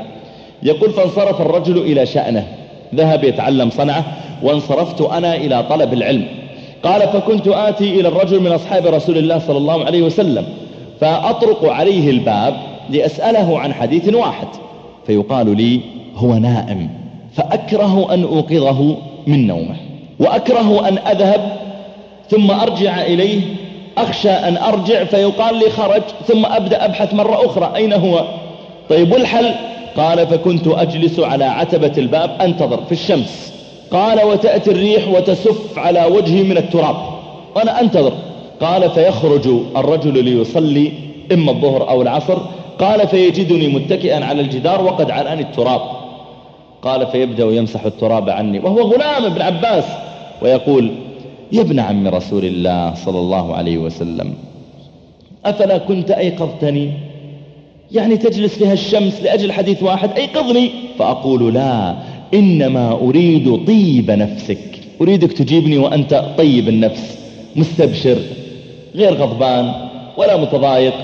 يقول فانصرف الرجل إلى شأنه. ذهب يتعلم صنعة وانصرفت أنا إلى طلب العلم. قال فكنت آتي إلى الرجل من أصحاب رسول الله صلى الله عليه وسلم فأطرق عليه الباب لأسأله عن حديث واحد. فيقال لي هو نائم فأكره أن أوقظه من نومه وأكره أن أذهب ثم أرجع إليه أخشى أن أرجع فيقال لي خرج ثم أبدأ أبحث مرة أخرى. أين هو؟ طيب والحل؟ قال فكنت أجلس على عتبة الباب أنتظر في الشمس. قال وتأتي الريح وتسف على وجهي من التراب. وأنا أنتظر. قال فيخرج الرجل ليصلي إما الظهر أو العصر. قال فيجدني متكئا على الجدار وقد علاني التراب. قال فيبدأ يمسح التراب عني. وهو غلام ابن عباس. ويقول يا ابن عم رسول الله صلى الله عليه وسلم أفلا كنت أيقظتني؟ يعني تجلس فيها الشمس لأجل حديث واحد أيقظني؟ فأقول لا إنما أريد طيب نفسك. أريدك تجيبني وأنت طيب النفس مستبشر غير غضبان ولا متضايق.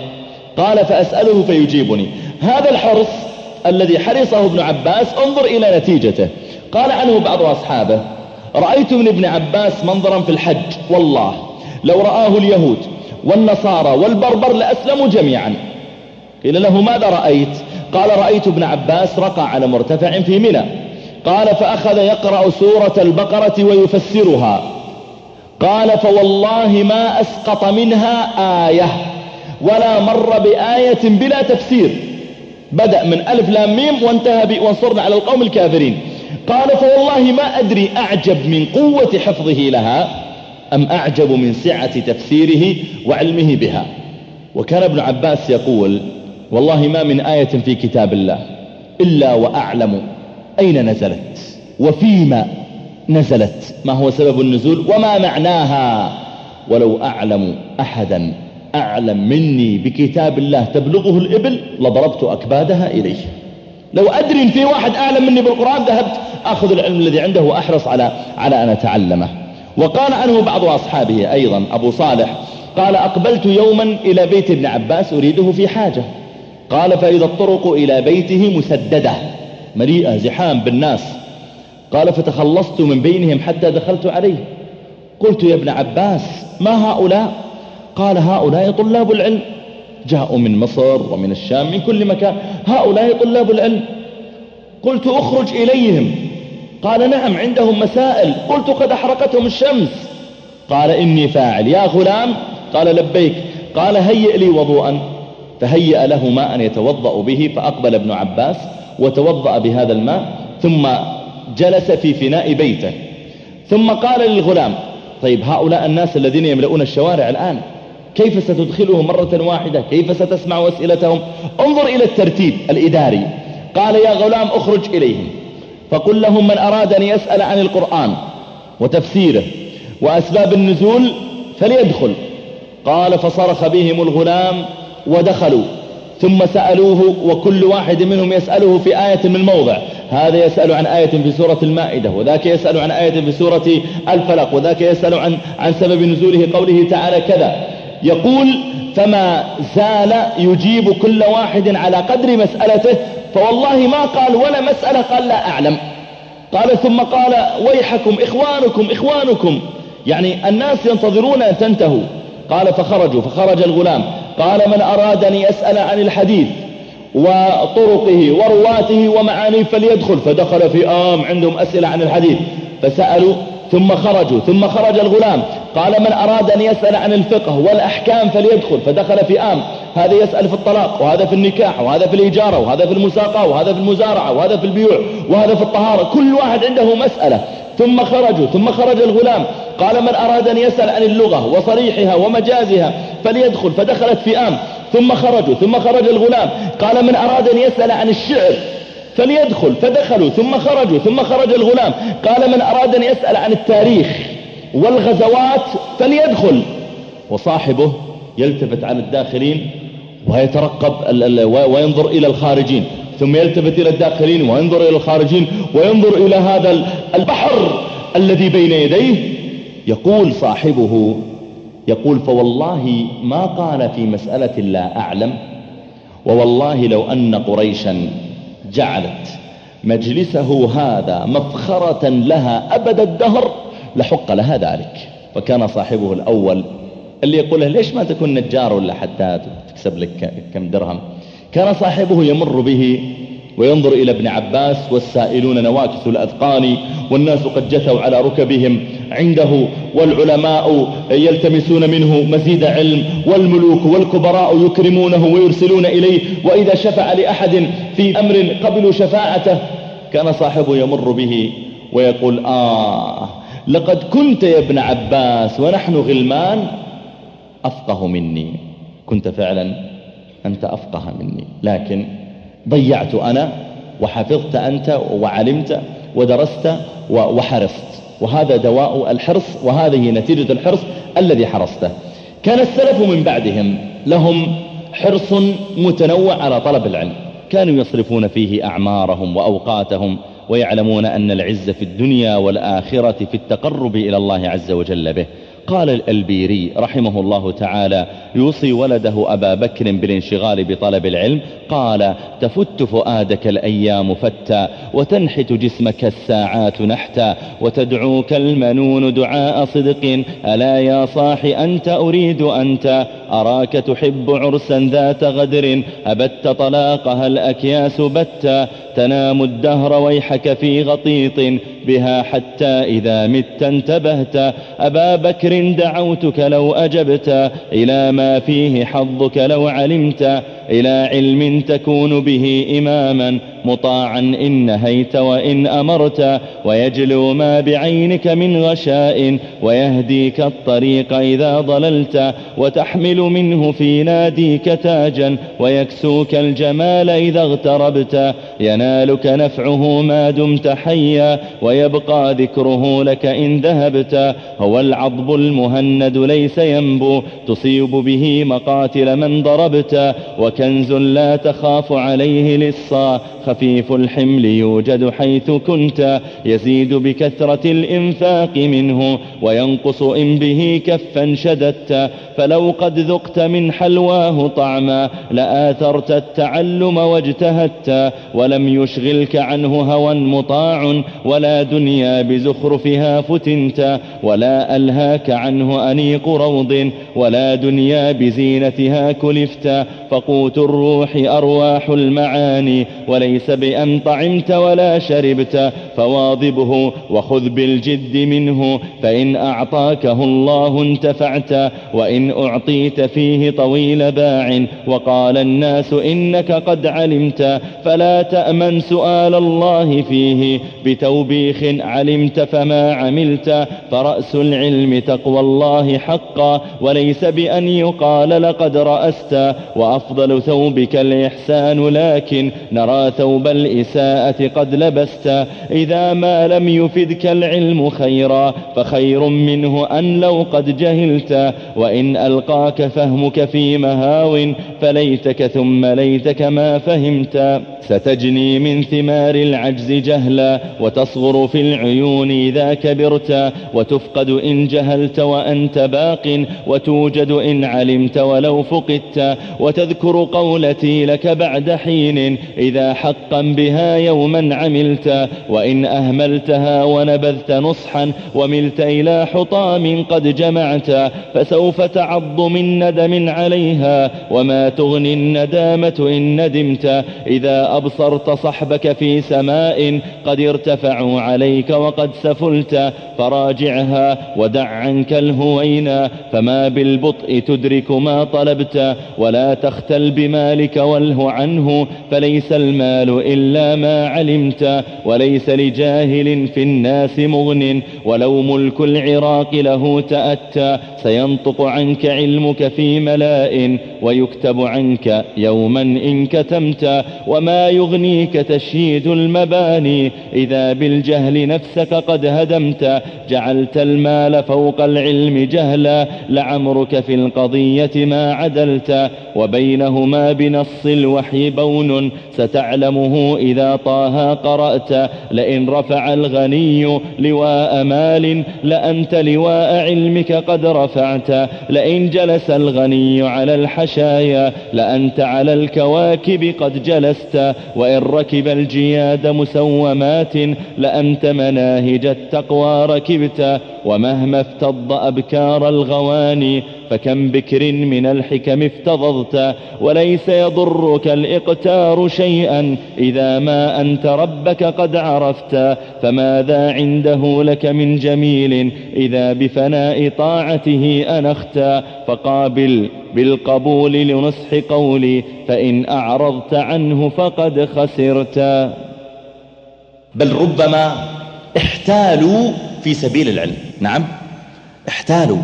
قال فأسأله فيجيبني. هذا الحرص الذي حرصه ابن عباس انظر إلى نتيجته. قال عنه بعض أصحابه رأيت من ابن عباس منظرا في الحج والله لو رآه اليهود والنصارى والبربر لأسلموا جميعا. قيل له ماذا رأيت؟ قال رأيت ابن عباس رقى على مرتفع في منى. قال فأخذ يقرأ سورة البقرة ويفسرها. قال فوالله ما أسقط منها آية ولا مر بآية بلا تفسير. بدأ من ألف لام ميم وانتهى وانصرنا على القوم الكافرين. قال فوالله ما أدري أعجب من قوة حفظه لها أم أعجب من سعة تفسيره وعلمه بها. وكان ابن عباس يقول والله ما من آية في كتاب الله إلا وأعلم أين نزلت وفيما نزلت. ما هو سبب النزول وما معناها؟ ولو أعلم أحدا أعلم مني بكتاب الله تبلغه الإبل لضربت أكبادها إليه. لو أدري إن في واحد أعلم مني بالقرآن ذهبت أخذ العلم الذي عنده وأحرص على, على أن أتعلمه. وقال عنه بعض أصحابه أيضا أبو صالح قال أقبلت يوما إلى بيت ابن عباس أريده في حاجة. قال فإذا الطرق إلى بيته مسددة مليئة زحام بالناس. قال فتخلصت من بينهم حتى دخلت عليه. قلت يا ابن عباس ما هؤلاء؟ قال هؤلاء طلاب العلم. جاءوا من مصر ومن الشام من كل مكان. هؤلاء طلاب العلم. قلت اخرج إليهم. قال نعم عندهم مسائل. قلت قد أحرقتهم الشمس. قال إني فاعل. يا غلام. قال لبيك. قال هيئ لي وضوءا. فهيأ له ماء يتوضأ به فأقبل ابن عباس وتوضأ بهذا الماء ثم جلس في فناء بيته. ثم قال للغلام طيب هؤلاء الناس الذين يملؤون الشوارع الآن كيف ستدخلهم مرة واحدة؟ كيف ستسمع أسئلتهم؟ انظر إلى الترتيب الإداري. قال يا غلام اخرج إليهم. فقل لهم من أراد أن يسأل عن القرآن وتفسيره وأسباب النزول فليدخل. قال فصرخ بهم الغلام ودخلوا. ثم سألوه وكل واحد منهم يسأله في آية من موضع. هذا يسأل عن آية في سورة المائدة وذاك يسأل عن آية في سورة الفلق وذاك يسأل عن, عن سبب نزوله قوله تعالى كذا. يقول فما زال يجيب كل واحد على قدر مسألته فوالله ما قال ولا مسألة قال لا أعلم. قال ثم قال ويحكم إخوانكم إخوانكم. يعني الناس ينتظرون أن تنتهوا. قال فخرجوا فخرج الغلام. قال من أراد أن يسأل عن الحديث وطرقه ورواته ومعانيه فليدخل. فدخل في آم عندهم أسئلة عن الحديث فسألوا ثم خرجوا ثم خرج الغلام. قال من أراد أن يسأل عن الفقه والأحكام فليدخل. فدخل في آم. هذا يسأل في الطلاق وهذا في النكاح وهذا في الإجارة وهذا في المساقة وهذا في المزارعة وهذا في البيوع وهذا في الطهارة. كل واحد عنده مسألة. ثم خرجوا ثم خرج الغلام. قال من أراد أن يسأل عن اللغة وصريحها ومجازها فليدخل. فدخلت في آم. ثم خرجوا ثم خرج الغلام. قال من أراد أن يسأل عن الشعر فليدخل. فدخلوا ثم خرجوا ثم خرج الغلام. قال من أراد أن يسأل عن التاريخ والغزوات فليدخل. وصاحبه يلتفت على الداخلين ويترقب وينظر إلى الخارجين. ثم يلتفت إلى الداخلين وينظر إلى الخارجين وينظر إلى هذا البحر الذي بين يديه. يقول صاحبه يقول فوالله ما قال في مسألة لا أعلم ووالله لو أن قريشا جعلت مجلسه هذا مفخرة لها أبد الدهر لحق لها ذلك. فكان صاحبه الأول اللي يقول له ليش ما تكون نجار ولا حداد تكسب لك كم درهم؟ كان صاحبه يمر به وينظر إلى ابن عباس والسائلون نواكس الأذقان والناس قد جثوا على ركبهم عنده والعلماء يلتمسون منه مزيد علم والملوك والكبراء يكرمونه ويرسلون إليه وإذا شفع لأحد في أمر قبلوا شفاعته كان صاحبه يمر به ويقول آه لقد كنت يا ابن عباس ونحن غلمان أفقه مني. كنت فعلا أنت أفقه مني. لكن ضيعت أنا وحفظت أنت وعلمت ودرست وحرصت. وهذا دواء الحرص وهذه نتيجة الحرص الذي حرصته. كان السلف من بعدهم. لهم حرص متنوع على طلب العلم. كانوا يصرفون فيه أعمارهم وأوقاتهم. ويعلمون أن العز في الدنيا والآخرة في التقرب إلى الله عز وجل به. قال البيري رحمه الله تعالى يوصي ولده أبا بكر بالانشغال بطلب العلم. قال تفت فؤادك الأيام فتا وتنحت جسمك الساعات نحتا وتدعوك المنون دعاء صدق. ألا يا صاح أنت أريد أنت. أراك تحب عرسا ذات غدر. أبت طلاقها الأكياس بتا. تنام الدهر ويحك في غطيط. بها حتى إذا مت انتبهت. أبا بكر دعوتك لو أجبت إلى ما فيه حظك لو علمت إلى علم تكون به إماما مطاعا إن نهيت وإن أمرت ويجلو ما بعينك من غشاء ويهديك الطريق إذا ضللت وتحمل منه في ناديك تاجا ويكسوك الجمال إذا اغتربت. ينالك نفعه ما دمت حيا ويبقى ذكره لك إن ذهبت. هو العضب المهند ليس ينبو تصيب به مقاتل من ضربت. وكنز لا تخاف عليه للصا خفيف الحمل يوجد حيث كنت. يزيد بكثرة الإنفاق منه وينقص إن به كفا شددت. فلو قد ذقت من حلواه طعما لآثرت التعلم واجتهدت. ولم يشغلك عنه هوى مطاع ولا دنيا بزخرفها فتنت. ولا ألهاك عنه أنيق روض ولا دنيا بزينتها كلفت. فقوت الروح أرواح المعاني وليس بأن طعمت ولا شربت فواظبه وخذ بالجد منه فإن أعطاكه الله انتفعت وإن أعطيت فيه طويل باع. وقال الناس إنك قد علمت فلا تأمن سؤال الله فيه بتوبيخ علمت فما عملت. فرأس العلم تقوى الله حقا وليس بأن يقال لقد رأست. وأفضل ثوبك الإحسان لكن نرى ثوب الإساءة قد لبست. إذا ما لم يفدك العلم خيرا فخير منه أن لو قد جهلت. وإن ألقاك فهمك في مهاو فليتك ثم ليتك ما فهمت. ستجني من ثمار العجز جهلا وتصغر في العيون إذا كبرت. وتفقد إن جهلت وأنت باق وتوجد إن علمت ولو فقدت. وتذكر قولتي لك بعد حين إذا حقا بها يوما عملت وإن أهملتها ونبذت نصحا وملت إلى حطام قد جمعت فسوف تعض من ندم عليها وما تغني الندامة إن ندمت. إذا أبصرت صحبك في سماء قد ارتفعوا عليك وقد سفلت فراجعها ودع عنك الهوينا فما بالبطء تدرك ما طلبت ولا تختل بمالك واله عنه فليس المال إلا ما علمت وليس لجاهل في الناس مغن ولو ملك العراق له تأتى سينطق عنك علمك في ملاء ويكتب عنك يوما إن كتمت وما يغنيك تشييد المباني إذا بالجهل نفسك قد هدمت جعلت المال فوق العلم جهلا لعمرك في القضية ما عدلت وبينهما بنص الوحي بون ستعلمه إذا طه قرأت. لئن رفع الغني لواء مال لأنت لواء علمك قد رفعت. لئن جلس الغني على الحشايا لأنت على الكواكب قد جلست. وإن ركب الجياد مسومات لأنت مناهج التقوى ركبت. ومهما افتض أبكار الغواني فكم بكر من الحكم افتضضت وليس يضرك الإقتار شيئا إذا ما أنت ربك قد عرفت فماذا عنده لك من جميل إذا بفناء طاعته أنخت فقابل بالقبول لنصح قولي فإن أعرضت عنه فقد خسرت بل ربما احتالوا في سبيل العلم. نعم. احتالوا.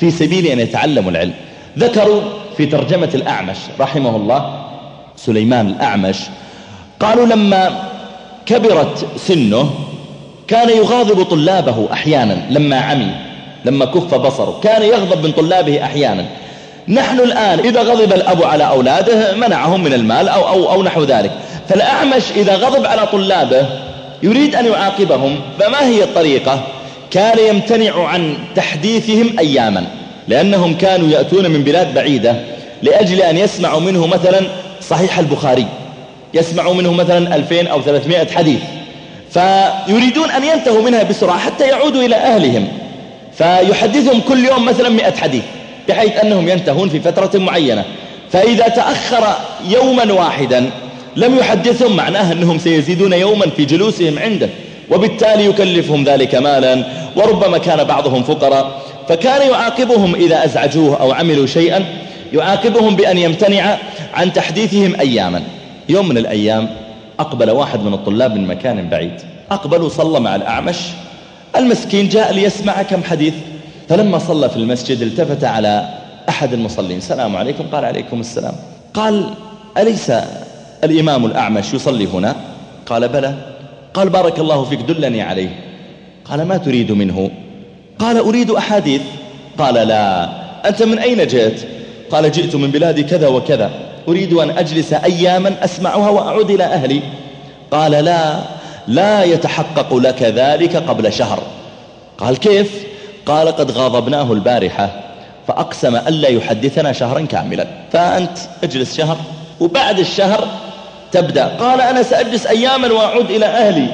في سبيل أن يتعلموا العلم. ذكروا في ترجمة الأعمش رحمه الله سليمان الأعمش قالوا لما كبرت سنه كان يغاضب طلابه أحيانا لما عمي لما كف بصره كان يغضب من طلابه أحيانا. نحن الآن إذا غضب الأب على أولاده منعهم من المال أو, أو, أو نحو ذلك. فالأعمش إذا غضب على طلابه يريد أن يعاقبهم فما هي الطريقة؟ كان يمتنع عن تحديثهم أياما لأنهم كانوا يأتون من بلاد بعيدة لأجل أن يسمعوا منه مثلا صحيح البخاري يسمعوا منه مثلا 2000 أو 300 حديث فيريدون أن ينتهوا منها بسرعة حتى يعودوا إلى أهلهم فيحدثهم كل يوم مثلا 100 حديث بحيث أنهم ينتهون في فترة معينة فإذا تأخر يوما واحدا لم يحدثهم معناه أنهم سيزيدون يوما في جلوسهم عنده. وبالتالي يكلفهم ذلك مالا وربما كان بعضهم فقراء فكان يعاقبهم إذا أزعجوه أو عملوا شيئا يعاقبهم بأن يمتنع عن تحديثهم أياما. يوم من الأيام أقبل واحد من الطلاب من مكان بعيد. أقبل وصلى مع الأعمش. المسكين جاء ليسمع كم حديث. فلما صلى في المسجد التفت على أحد المصلين. السلام عليكم. قال عليكم السلام. قال أليس الإمام الأعمش يصلي هنا؟ قال بلى. قال بارك الله فيك دلني عليه. قال ما تريد منه؟ قال أريد أحاديث. قال لا. أنت من أين جئت؟ قال جئت من بلاد كذا وكذا. أريد أن أجلس أياما أسمعها وأعود إلى أهلي. قال لا. لا يتحقق لك ذلك قبل شهر. قال كيف؟ قال قد غاضبناه البارحة. فأقسم ألا يحدثنا شهرا كاملا. فأنت اجلس شهر. وبعد الشهر تبدأ. قال أنا سأجلس أياما وأعود إلى أهلي.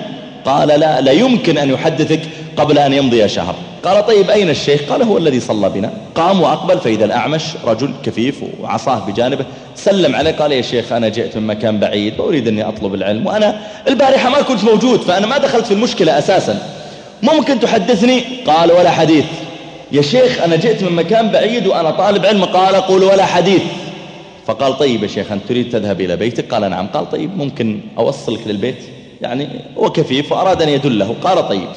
قال لا لا يمكن أن يحدثك قبل أن يمضي شهر. قال طيب أين الشيخ؟ قال هو الذي صلى بنا. قام وأقبل فإذا الأعمش رجل كفيف وعصاه بجانبه. سلم عليه قال يا شيخ أنا جئت من مكان بعيد وأريد أني أطلب العلم. وأنا البارحة ما كنت موجود فأنا ما دخلت في المشكلة أساسا. ممكن تحدثني؟ قال ولا حديث. يا شيخ أنا جئت من مكان بعيد وأنا طالب علم. قال قول ولا حديث. فقال طيب يا شيخ أنت تريد تذهب إلى بيتك؟ قال نعم. قال طيب ممكن أوصلك للبيت؟ يعني هو كفيف وأراد أن يدله. قال طيب.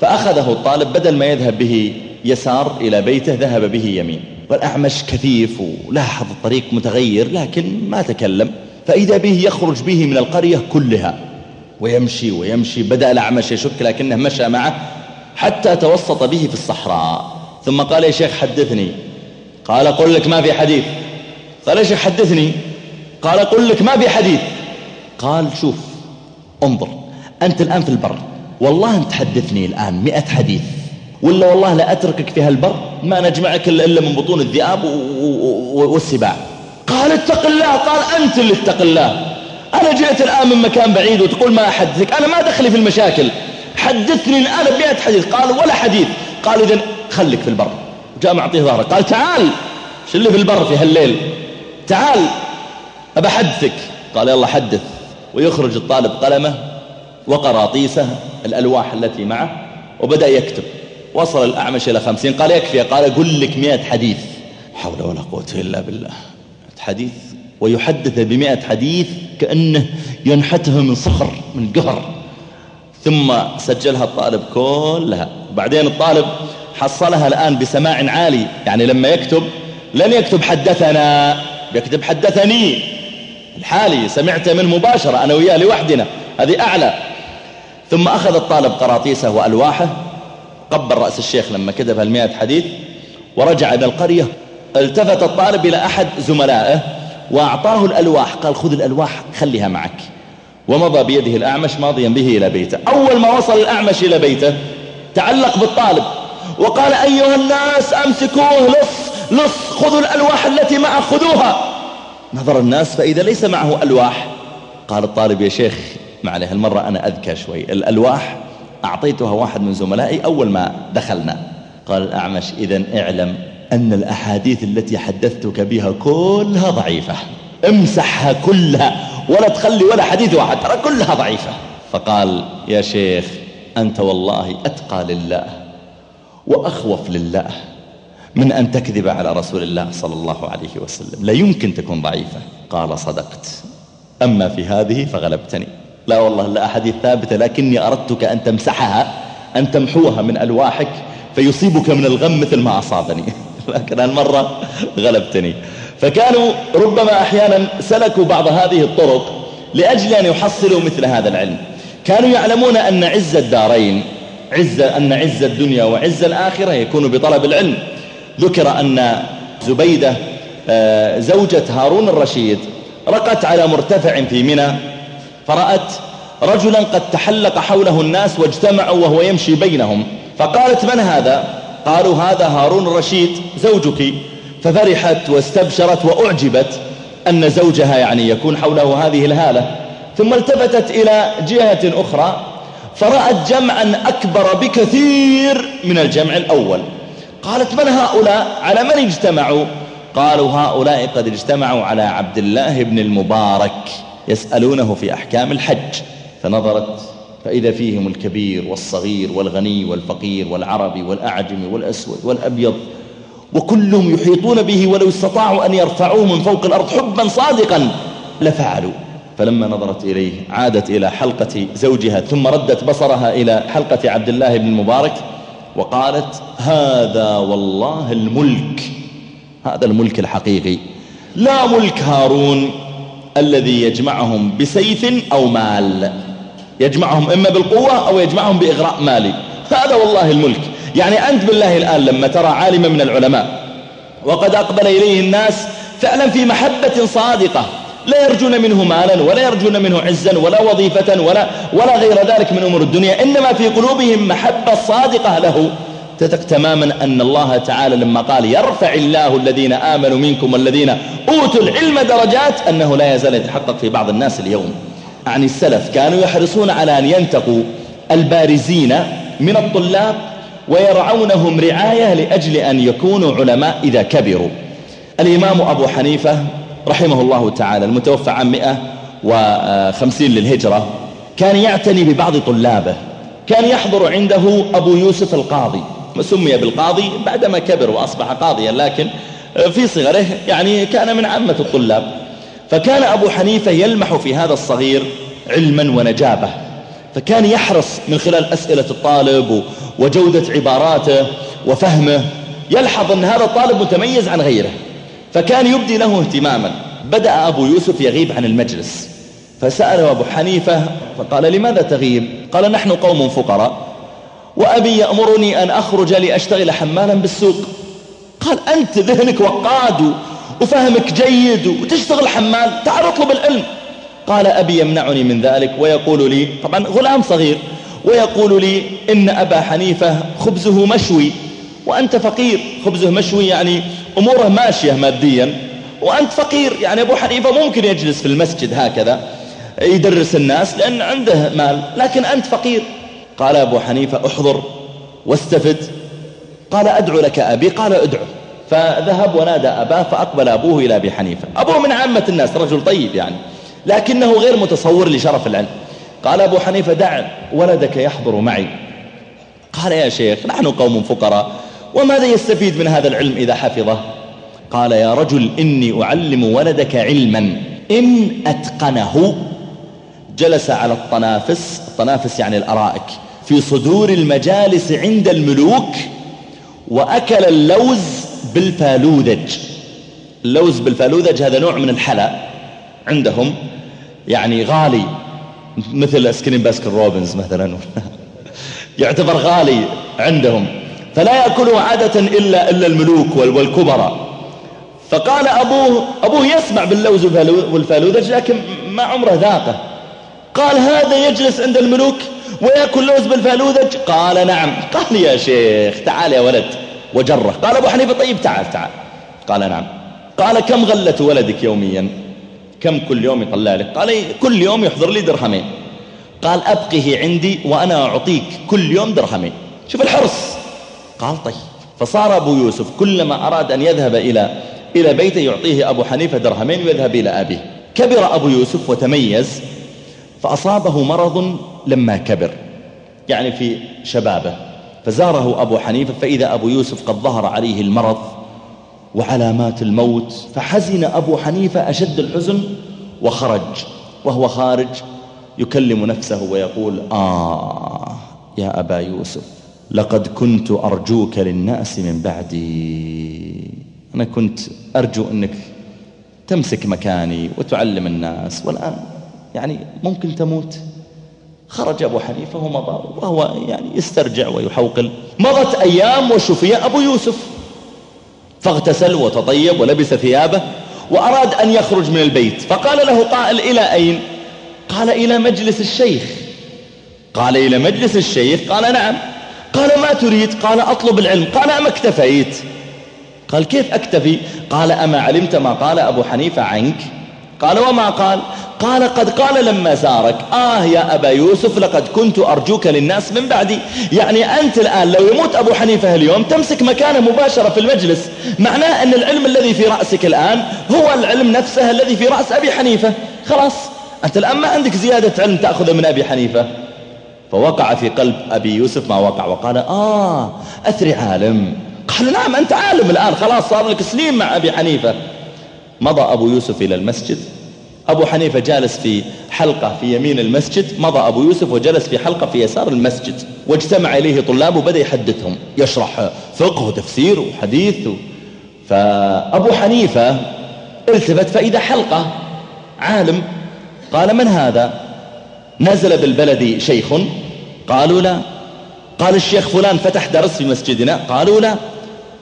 فأخذه الطالب بدل ما يذهب به يسار إلى بيته ذهب به يمين. والأعمش كثيف ولاحظ الطريق متغير لكن ما تكلم. فإذا به يخرج به من القرية كلها. ويمشي ويمشي بدأ الأعمش يشك لكنه مشى معه حتى توسط به في الصحراء. ثم قال يا شيخ حدثني. قال قل لك ما في حديث. قال يا شيخ حدثني قال قل لك ما في حديث. قال شوف انظر أنت الآن في البر. والله أنت حدثني الآن مئة حديث. ولا والله لا أتركك في هالبر ما نجمعك إلا من بطون الذئاب والسباع. قال اتق الله قال أنت اللي اتق الله. أنا جئت الآن من مكان بعيد وتقول ما أحدثك. أنا ما دخلي في المشاكل. حدثني الآن بمئة حديث. قال ولا حديث. قال إذن خليك في البر. جاء معطيه ظهره. قال تعال شو اللي في البر في هالليل؟ تعال أبى حدثك قال يلا حدث. ويخرج الطالب قلمه وقراطيسه الألواح التي معه وبدأ يكتب. وصل الأعمش إلى خمسين. قال يكفي قال أقول لك مئة حديث. حول ولا قوة إلا بالله. حديث. ويحدث بمئة حديث كأنه ينحته من صخر من قهر ثم سجلها الطالب كلها. بعدين الطالب حصلها الآن بسماع عالي. يعني لما يكتب لن يكتب حدثنا. يكتب حدثني. الحالي سمعت منه مباشرة أنا وياه لوحدنا. هذه أعلى. ثم أخذ الطالب قراطيسه وألواحه قبل رأس الشيخ لما كتب المئة حديث ورجع إلى القرية. التفت الطالب إلى أحد زملائه وأعطاه الألواح. قال خذ الألواح خليها معك. ومضى بيده الأعمش ماضيا به إلى بيته. أول ما وصل الأعمش إلى بيته تعلق بالطالب وقال أيها الناس أمسكوه لص. لص خذوا الألواح التي معه خذوها نظر الناس فإذا ليس معه ألواح. قال الطالب يا شيخ ما عليه المرة أنا أذكى شوي. الألواح أعطيتها واحد من زملائي أول ما دخلنا. قال الأعمش إذا اعلم أن الأحاديث التي حدثتك بها كلها ضعيفة. امسحها كلها ولا تخلي ولا حديث واحد ترى كلها ضعيفة. فقال يا شيخ أنت والله أتقى لله وأخوف لله. من أن تكذب على رسول الله صلى الله عليه وسلم. لا يمكن تكون ضعيفة. قال صدقت. أما في هذه فغلبتني. لا والله لا أحاديث ثابتة لكني أردتك أن تمسحها أن تمحوها من ألواحك فيصيبك من الغم مثل ما أصابني. لكن المرة غلبتني. فكانوا ربما أحيانا سلكوا بعض هذه الطرق لأجل أن يحصلوا مثل هذا العلم. كانوا يعلمون أن عز الدارين عز أن عز الدنيا وعز الآخرة يكون بطلب العلم. ذكر أن زبيدة آه، زوجة هارون الرشيد رقت على مرتفع في منى فرأت رجلا قد تحلق حوله الناس واجتمعوا وهو يمشي بينهم. فقالت من هذا؟ قالوا هذا هارون الرشيد زوجك. ففرحت واستبشرت وأعجبت أن زوجها يعني يكون حوله هذه الهالة. ثم التفتت إلى جهة أخرى فرأت جمعا أكبر بكثير من الجمع الأول. قالت من هؤلاء؟ على من اجتمعوا؟ قالوا هؤلاء قد اجتمعوا على عبد الله بن المبارك يسألونه في أحكام الحج فنظرت فإذا فيهم الكبير والصغير والغني والفقير والعربي والأعجم والأسود والأبيض وكلهم يحيطون به ولو استطاعوا أن يرفعوه من فوق الأرض حبا صادقا لفعلوا. فلما نظرت إليه عادت إلى حلقة زوجها ثم ردت بصرها إلى حلقة عبد الله بن المبارك وقالت هذا والله الملك هذا الملك الحقيقي. لا ملك هارون الذي يجمعهم بسيف أو مال. يجمعهم إما بالقوة أو يجمعهم بإغراء مالي. هذا والله الملك. يعني أنت بالله الآن لما ترى عالما من العلماء وقد أقبل إليه الناس فعلا في محبة صادقة. لا يرجون منه مالا ولا يرجون منه عزا ولا وظيفة ولا, ولا غير ذلك من أمور الدنيا. إنما في قلوبهم محبة صادقة له. تثق تماما أن الله تعالى لما قال يرفع الله الذين آمنوا منكم والذين أوتوا العلم درجات أنه لا يزال يتحقق في بعض الناس اليوم. عن السلف كانوا يحرصون على أن ينتقوا البارزين من الطلاب ويرعونهم رعاية لأجل أن يكونوا علماء إذا كبروا. الإمام أبو حنيفة رحمه الله تعالى المتوفى عام 150 للهجرة كان يعتني ببعض طلابه كان يحضر عنده أبو يوسف القاضي سمي بالقاضي بعدما كبر وأصبح قاضيا لكن في صغره يعني كان من عامة الطلاب. فكان أبو حنيفة يلمح في هذا الصغير علما ونجابة فكان يحرص من خلال أسئلة الطالب وجودة عباراته وفهمه يلحظ أن هذا الطالب متميز عن غيره. فكان يبدي له اهتماما. بدأ أبو يوسف يغيب عن المجلس. فسأله أبو حنيفة فقال لماذا تغيب؟ قال نحن قوم فقراء وأبي يأمرني أن أخرج لأشتغل حمالا بالسوق. قال أنت ذهنك وقاد وفهمك جيد وتشتغل حمال تعال اطلب العلم. قال أبي يمنعني من ذلك ويقول لي طبعا غلام صغير ويقول لي إن أبا حنيفة خبزه مشوي وأنت فقير. خبزه مشوي يعني أموره ماشية ماديا وأنت فقير. يعني أبو حنيفة ممكن يجلس في المسجد هكذا يدرس الناس لأن عنده مال لكن أنت فقير. قال أبو حنيفة أحضر واستفد. قال أدعو لك أبي. قال أدعو. فذهب ونادى أباه فأقبل أبوه إلى أبي حنيفة. أبوه من عامة الناس رجل طيب يعني لكنه غير متصور لشرف العلم. قال أبو حنيفة دع ولدك يحضر معي. قال يا شيخ نحن قوم فقراء. وماذا يستفيد من هذا العلم إذا حفظه؟ قال يا رجل إني أعلم ولدك علما. إن أتقنه. جلس على الطنافس. الطنافس يعني الأرائك. في صدور المجالس عند الملوك وأكل اللوز بالفالوذج اللوز بالفالوذج هذا نوع من الحلا عندهم. يعني غالي مثل ice cream باسكن روبنز مثلا. يعتبر غالي عندهم. فلا يأكله عادة إلا, إلا الملوك والكبراء فقال أبوه أبوه يسمع باللوز والفالوذج لكن ما عمره ذاقه. قال هذا يجلس عند الملوك ويأكل لوز بالفالوذج قال نعم. قال يا شيخ تعال يا ولد وجره قال أبو حنيفة طيب تعال تعال. قال نعم. قال كم غلة ولدك يوميا؟ كم كل يوم يطلع لك؟ قال كل يوم يحضر لي درهمين. قال أبقه عندي وأنا أعطيك كل يوم درهمين. شوف الحرص. قال طيب فصار أبو يوسف كلما أراد أن يذهب إلى إلى بيته يعطيه أبو حنيفة درهمين ويذهب إلى أبيه. كبر أبو يوسف وتميز فأصابه مرض لما كبر يعني في شبابه. فزاره أبو حنيفة فإذا أبو يوسف قد ظهر عليه المرض وعلامات الموت فحزن أبو حنيفة أشد الحزن وخرج وهو خارج يكلم نفسه ويقول آه يا أبا يوسف. لقد كنت أرجوك للناس من بعدي. أنا كنت أرجو أنك تمسك مكاني وتعلم الناس والآن يعني ممكن تموت. خرج أبو حنيفة ومضى وهو يعني يسترجع ويحوقل. مضت أيام وشفي أبو يوسف. فاغتسل وتطيب ولبس ثيابه وأراد أن يخرج من البيت. فقال له قائل إلى أين؟ قال إلى مجلس الشيخ. قال إلى مجلس الشيخ؟ قال نعم. قال ما تريد؟ قال أطلب العلم. قال أما اكتفيت؟ قال كيف أكتفي؟ قال أما علمت ما قال أبو حنيفة عنك. قال وما قال؟ قال قد قال لما زارك. آه يا أبا يوسف لقد كنت أرجوك للناس من بعدي. يعني أنت الآن لو يموت أبو حنيفة اليوم تمسك مكانه مباشرة في المجلس. معناه أن العلم الذي في رأسك الآن هو العلم نفسه الذي في رأس أبي حنيفة. خلاص. أنت الآن ما عندك زيادة علم تأخذ من أبي حنيفة. فوقع في قلب أبي يوسف ما وقع وقال آه أثري عالم. قال نعم أنت عالم الآن خلاص صار لك سنين مع أبي حنيفة. مضى أبو يوسف إلى المسجد. أبو حنيفة جالس في حلقة في يمين المسجد. مضى أبو يوسف وجلس في حلقة في يسار المسجد. واجتمع إليه طلاب وبدأ يحدثهم يشرح فقه وتفسير وحديث. فأبو حنيفة التفت فإذا حلقة عالم. قال من هذا؟ نزل بالبلد شيخ؟ قالوا لا. قال الشيخ فلان فتح درس في مسجدنا. قالوا لا.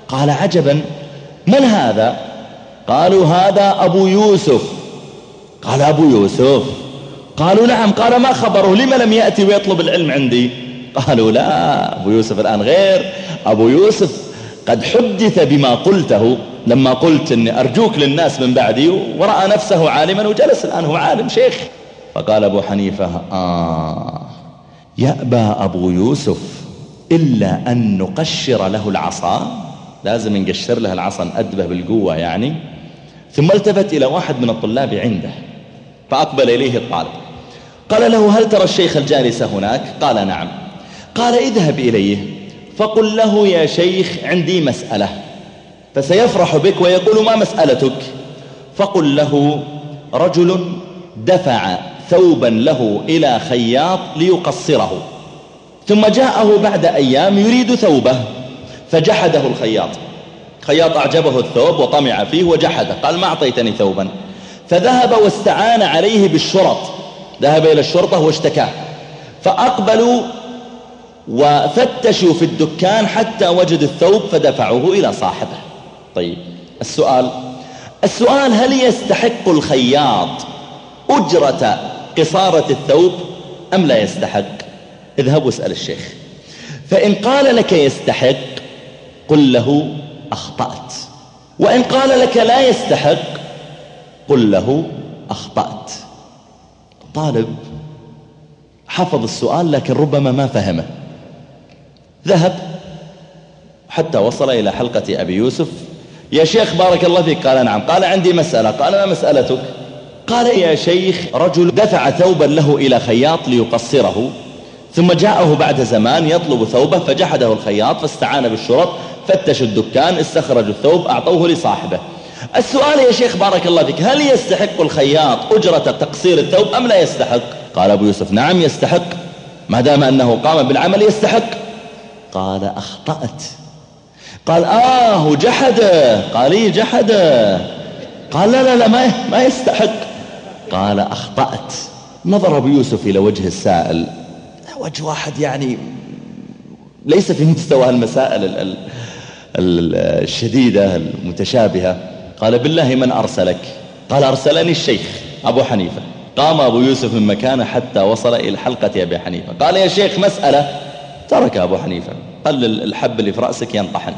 قال عجبا. من هذا؟ قالوا هذا أبو يوسف. قال أبو يوسف. قالوا نعم. قال ما خبره؟ لما لم يأتي ويطلب العلم عندي؟ قالوا لا. أبو يوسف الآن غير. أبو يوسف قد حدث بما قلته. لما قلت أني أرجوك للناس من بعدي ورأى نفسه عالما وجلس الآن هو عالم شيخ. فقال أبو حنيفة آه يأبى أبو يوسف إلا أن نقشر له العصا. لازم نقشر له العصا نأدبه بالقوة يعني. ثم التفت إلى واحد من الطلاب عنده فأقبل إليه الطالب. قال له هل ترى الشيخ الجالس هناك؟ قال نعم. قال اذهب إليه فقل له يا شيخ عندي مسألة. فسيفرح بك ويقول ما مسألتك؟ فقل له رجل دفع ثوبا له إلى خياط ليقصره. ثم جاءه بعد أيام يريد ثوبه فجحده الخياط. خياط أعجبه الثوب وطمع فيه وجحده قال ما أعطيتني ثوبا. فذهب واستعان عليه بالشرط. ذهب إلى الشرطة واشتكاه. فأقبلوا وفتشوا في الدكان حتى وجدوا الثوب فدفعوه إلى صاحبه. طيب السؤال السؤال هل يستحق الخياط أجرة قصارة الثوب أم لا يستحق؟ اذهب واسأل الشيخ. فإن قال لك يستحق قل له أخطأت. وإن قال لك لا يستحق قل له أخطأت. طالب حفظ السؤال لكن ربما ما فهمه. ذهب. حتى وصل إلى حلقة أبي يوسف. يا شيخ بارك الله فيك. قال نعم. قال عندي مسألة. قال ما مسألتك؟ قال يا شيخ رجل دفع ثوبا له إلى خياط ليقصره ثم جاءه بعد زمان يطلب ثوبه فجحده الخياط فاستعان بالشرط فتشوا الدكان استخرجوا الثوب أعطوه لصاحبه. السؤال يا شيخ بارك الله فيك هل يستحق الخياط أجرة تقصير الثوب أم لا يستحق؟ قال أبو يوسف نعم يستحق. ما دام أنه قام بالعمل يستحق. قال أخطأت. قال آه جحده قال إيه جحده قال لا لا لا ما ما يستحق. قال أخطأت. نظر أبو يوسف إلى وجه السائل. وجه واحد يعني ليس في مستوى المسائل الشديدة المتشابهة. قال بالله من أرسلك. قال أرسلني الشيخ أبو حنيفة. قام أبو يوسف من مكانه حتى وصل إلى حلقة أبي حنيفة. قال يا شيخ مسألة. ترك أبو حنيفة. قال الحب اللي في رأسك ينطحن.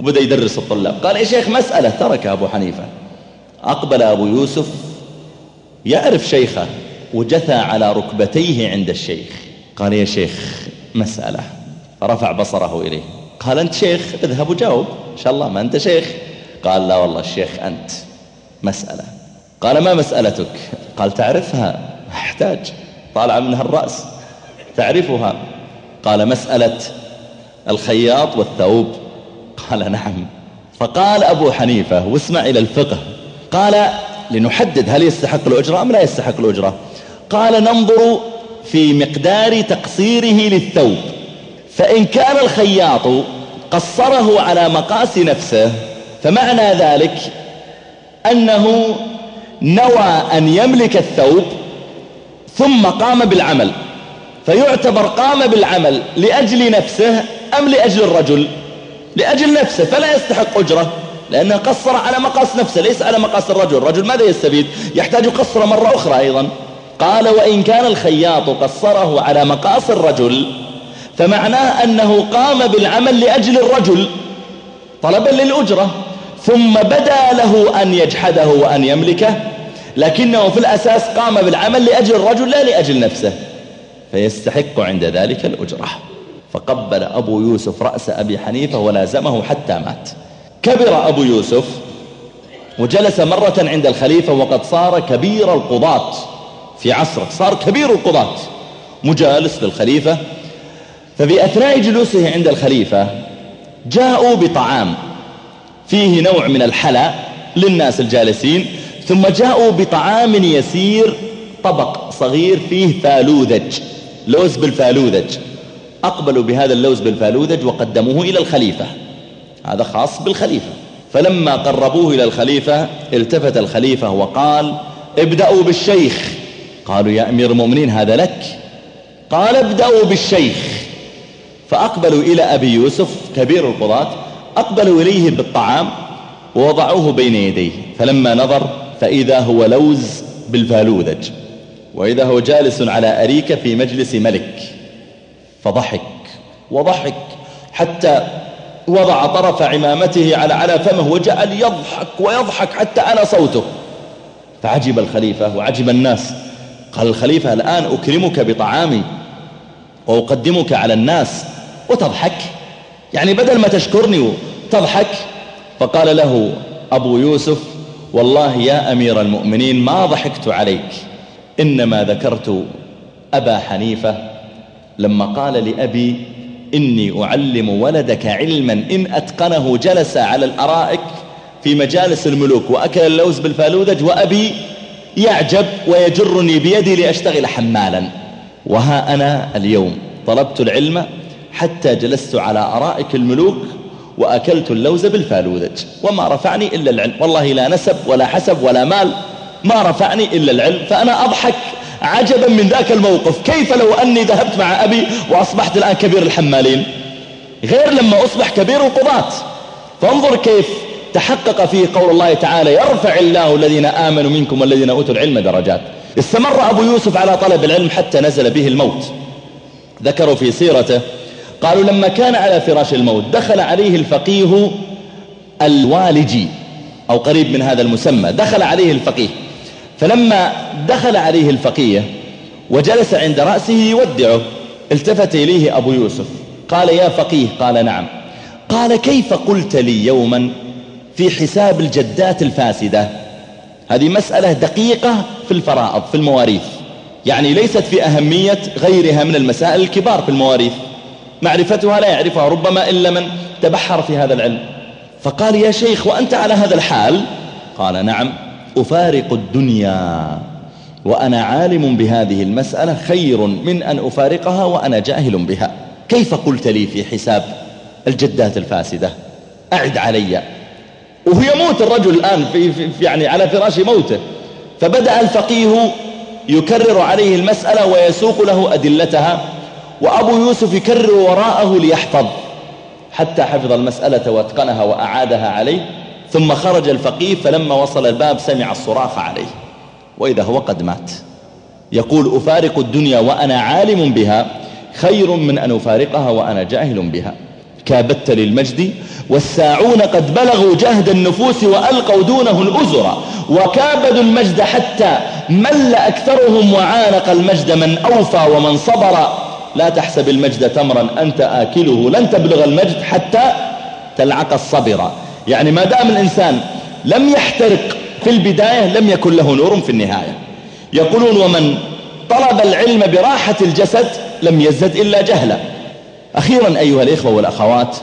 وبدأ يدرس الطلاب. قال يا شيخ مسألة. ترك أبو حنيفة. أقبل أبو يوسف يعرف شيخه وجثى على ركبتيه عند الشيخ. قال يا شيخ مسألة. فرفع بصره إليه. قال أنت شيخ اذهب وجاوب. إن شاء الله ما أنت شيخ. قال لا والله الشيخ أنت. مسألة. قال ما مسألتك؟ قال تعرفها. أحتاج. طالع منها الرأس. تعرفها. قال مسألة الخياط والثوب. قال نعم. فقال أبو حنيفة واسمع إلى الفقه. قال لنحدد هل يستحق الأجرة أم لا يستحق الأجرة. قال ننظر في مقدار تقصيره للثوب. فإن كان الخياط قصره على مقاس نفسه فمعنى ذلك أنه نوى أن يملك الثوب ثم قام بالعمل. فيعتبر قام بالعمل لأجل نفسه أم لأجل الرجل؟ لأجل نفسه فلا يستحق أجرة. لأنه قصر على مقاس نفسه ليس على مقاس الرجل. الرجل ماذا يستفيد؟ يحتاج يقصر مرة أخرى أيضا. قال وإن كان الخياط قصره على مقاس الرجل فمعناه أنه قام بالعمل لأجل الرجل طلبا للأجرة. ثم بدا له أن يجحده وأن يملكه لكنه في الأساس قام بالعمل لأجل الرجل لا لأجل نفسه. فيستحق عند ذلك الأجرة. فقبل أبو يوسف رأس أبي حنيفة ولازمه حتى مات. كبر أبو يوسف وجلس مرة عند الخليفة وقد صار كبير القضاة في عصره صار كبير القضاة. مجالس للخليفة. ففي أثناء جلوسه عند الخليفة جاءوا بطعام. فيه نوع من الحلا للناس الجالسين. ثم جاءوا بطعام يسير طبق صغير فيه فالوذج. لوز بالفالوذج. أقبلوا بهذا اللوز بالفالوذج وقدموه إلى الخليفة. هذا خاص بالخليفة. فلما قربوه إلى الخليفة التفت الخليفة وقال ابدأوا بالشيخ. قالوا يا أمير المؤمنين هذا لك. قال ابدأوا بالشيخ. فأقبلوا إلى أبي يوسف كبير القضاة أقبلوا إليه بالطعام ووضعوه بين يديه. فلما نظر فإذا هو لوز بالفالوذج وإذا هو جالس على أريكة في مجلس ملك. فضحك وضحك حتى وضع طرف عمامته على على فمه وجعل يضحك ويضحك حتى أنا صوته. فعجب الخليفة وعجب الناس. قال الخليفة الآن أكرمك بطعامي وأقدمك على الناس وتضحك. يعني بدل ما تشكرني وتضحك فقال له أبو يوسف والله يا أمير المؤمنين ما ضحكت عليك. إنما ذكرت أبا حنيفة. لما قال لأبي إني أعلم ولدك علما إن أتقنه جلس على الأرائك في مجالس الملوك وأكل اللوز بالفالوذج وأبي يعجب ويجرني بيدي لأشتغل حمالا. وها أنا اليوم طلبت العلم حتى جلست على أرائك الملوك وأكلت اللوز بالفالوذج وما رفعني إلا العلم. والله لا نسب ولا حسب ولا مال. ما رفعني إلا العلم. فأنا أضحك. عجبا من ذاك الموقف. كيف لو أني ذهبت مع أبي وأصبحت الآن كبير الحمالين؟ غير لما أصبح كبير القضاة. فانظر كيف تحقق فيه قول الله تعالى يرفع الله الذين آمنوا منكم والذين أوتوا العلم درجات. استمر أبو يوسف على طلب العلم حتى نزل به الموت. ذكروا في سيرته قالوا لما كان على فراش الموت دخل عليه الفقيه الوالجي أو قريب من هذا المسمى دخل عليه الفقيه. فلما دخل عليه الفقيه وجلس عند رأسه يودعه التفت إليه أبو يوسف قال يا فقيه قال نعم قال كيف قلت لي يوما في حساب الجدات الفاسدة؟ هذه مسألة دقيقة في الفرائض في المواريث. يعني ليست في أهمية غيرها من المسائل الكبار في المواريث. معرفتها لا يعرفها ربما إلا من تبحر في هذا العلم. فقال يا شيخ وأنت على هذا الحال؟ قال نعم أفارق الدنيا. وأنا عالم بهذه المسألة خير من أن أفارقها وأنا جاهل بها. كيف قلت لي في حساب الجدات الفاسدة؟ أعد علي. وهو يموت الرجل الآن في, في يعني على فراش موته. فبدأ الفقيه يكرر عليه المسألة ويسوق له أدلتها وأبو يوسف يكرر وراءه ليحفظ حتى حفظ المسألة واتقنها وأعادها عليه. ثم خرج الفقيه فلما وصل الباب سمع الصراخ عليه وإذا هو قد مات. يقول أفارق الدنيا وأنا عالم بها خير من أن أفارقها وأنا جاهل بها. كابدت للمجد والساعون قد بلغوا جهد النفوس وألقوا دونه الأزر وكابدوا المجد حتى مل أكثرهم وعانق المجد من أوفى ومن صبر. لا تحسب المجد تمرا أنت آكله لن تبلغ المجد حتى تلعق الصبر. يعني ما دام الإنسان لم يحترق في البداية لم يكن له نور في النهاية. يقولون ومن طلب العلم براحة الجسد لم يزدد إلا جهلا أخيرا أيها الإخوة والأخوات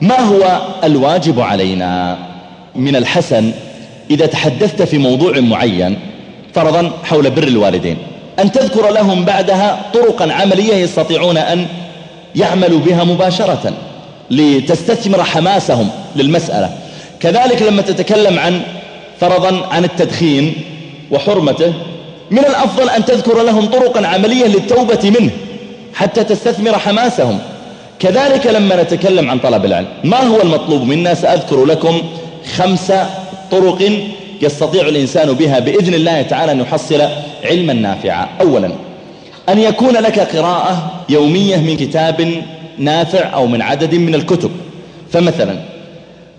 ما هو الواجب علينا؟ من الحسن إذا تحدثت في موضوع معين فرضا حول بر الوالدين أن تذكر لهم بعدها طرقا عملية يستطيعون أن يعملوا بها مباشرة. لتستثمر حماسهم للمسألة. كذلك لما تتكلم عن فرضا عن التدخين وحرمته من الأفضل أن تذكر لهم طرقا عملية للتوبة منه حتى تستثمر حماسهم. كذلك لما نتكلم عن طلب العلم ما هو المطلوب منا؟ سأذكر لكم خمس طرق يستطيع الإنسان بها بإذن الله تعالى أن يحصل علما نافعا. أولا أن يكون لك قراءة يومية من كتاب نافع أو من عدد من الكتب. فمثلا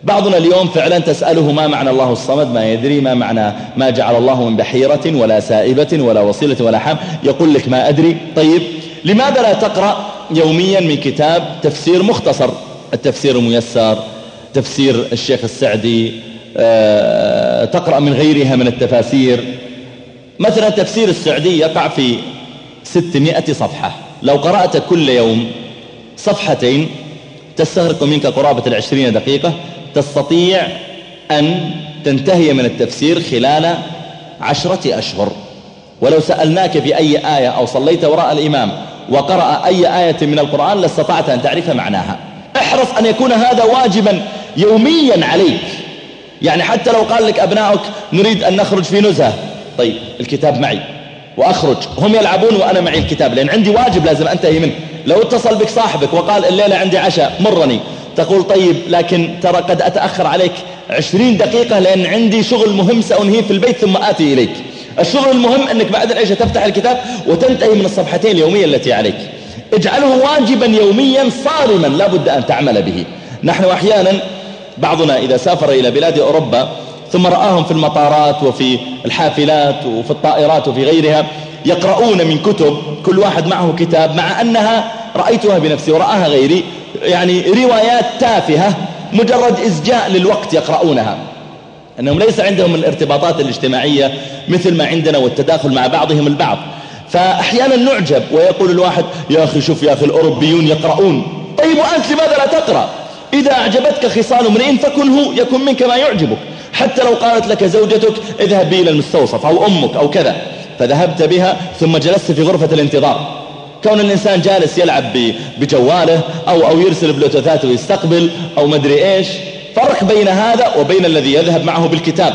بعضنا اليوم فعلا تسأله ما معنى الله الصمد؟ ما يدري ما معنى ما جعل الله من بحيرة ولا سائبة ولا وصيلة ولا حام يقول لك ما أدري. طيب لماذا لا تقرأ يوميا من كتاب تفسير مختصر؟ التفسير الميسر تفسير الشيخ السعدي آه، تقرأ من غيرها من التفاسير. مثلا تفسير السعدي يقع في ستمائة صفحة. لو قرأت كل يوم صفحتين تستغرق منك قرابة العشرين دقيقة تستطيع أن تنتهي من التفسير خلال عشرة أشهر. ولو سألناك في أي آية أو صليت وراء الإمام وقرأ أي آية من القرآن لاستطعت أن تعرف معناها. احرص أن يكون هذا واجبا يوميا عليك. يعني حتى لو قال لك أبنائك نريد أن نخرج في نزهة. طيب الكتاب معي. وأخرج. هم يلعبون وأنا معي الكتاب. لأن عندي واجب لازم أنتهي منه. لو اتصل بك صاحبك وقال الليلة عندي عشاء مرني. تقول طيب لكن ترى قد أتأخر عليك عشرين دقيقة لأن عندي شغل مهم سأنهيه في البيت ثم آتي إليك. الشغل المهم أنك بعد العشاء تفتح الكتاب وتنتهي من الصفحتين اليومية التي عليك. اجعله واجبا يوميا صارما. لا بد أن تعمل به. نحن أحيانا بعضنا إذا سافر إلى بلاد أوروبا ثم رآهم في المطارات وفي الحافلات وفي الطائرات وفي غيرها يقرؤون من كتب كل واحد معه كتاب مع أنها رأيتها بنفسي ورآها غيري. يعني روايات تافهة مجرد إزجاء للوقت يقرؤونها. أنهم ليس عندهم الارتباطات الاجتماعية مثل ما عندنا والتداخل مع بعضهم البعض. فأحيانا نعجب ويقول الواحد يا أخي شوف يا أخي الأوروبيون يقرؤون. طيب وأنت لماذا لا تقرأ؟ إذا أعجبتك خصال امرئ فكنه يكن منك ما يعجبك. حتى لو قالت لك زوجتك اذهب بي إلى المستوصف أو أمك أو كذا. فذهبت بها ثم جلست في غرفة الانتظار. كون الإنسان جالس يلعب بجواله أو, أو يرسل بلوتوثات ويستقبل أو مدري إيش فرق بين هذا وبين الذي يذهب معه بالكتاب.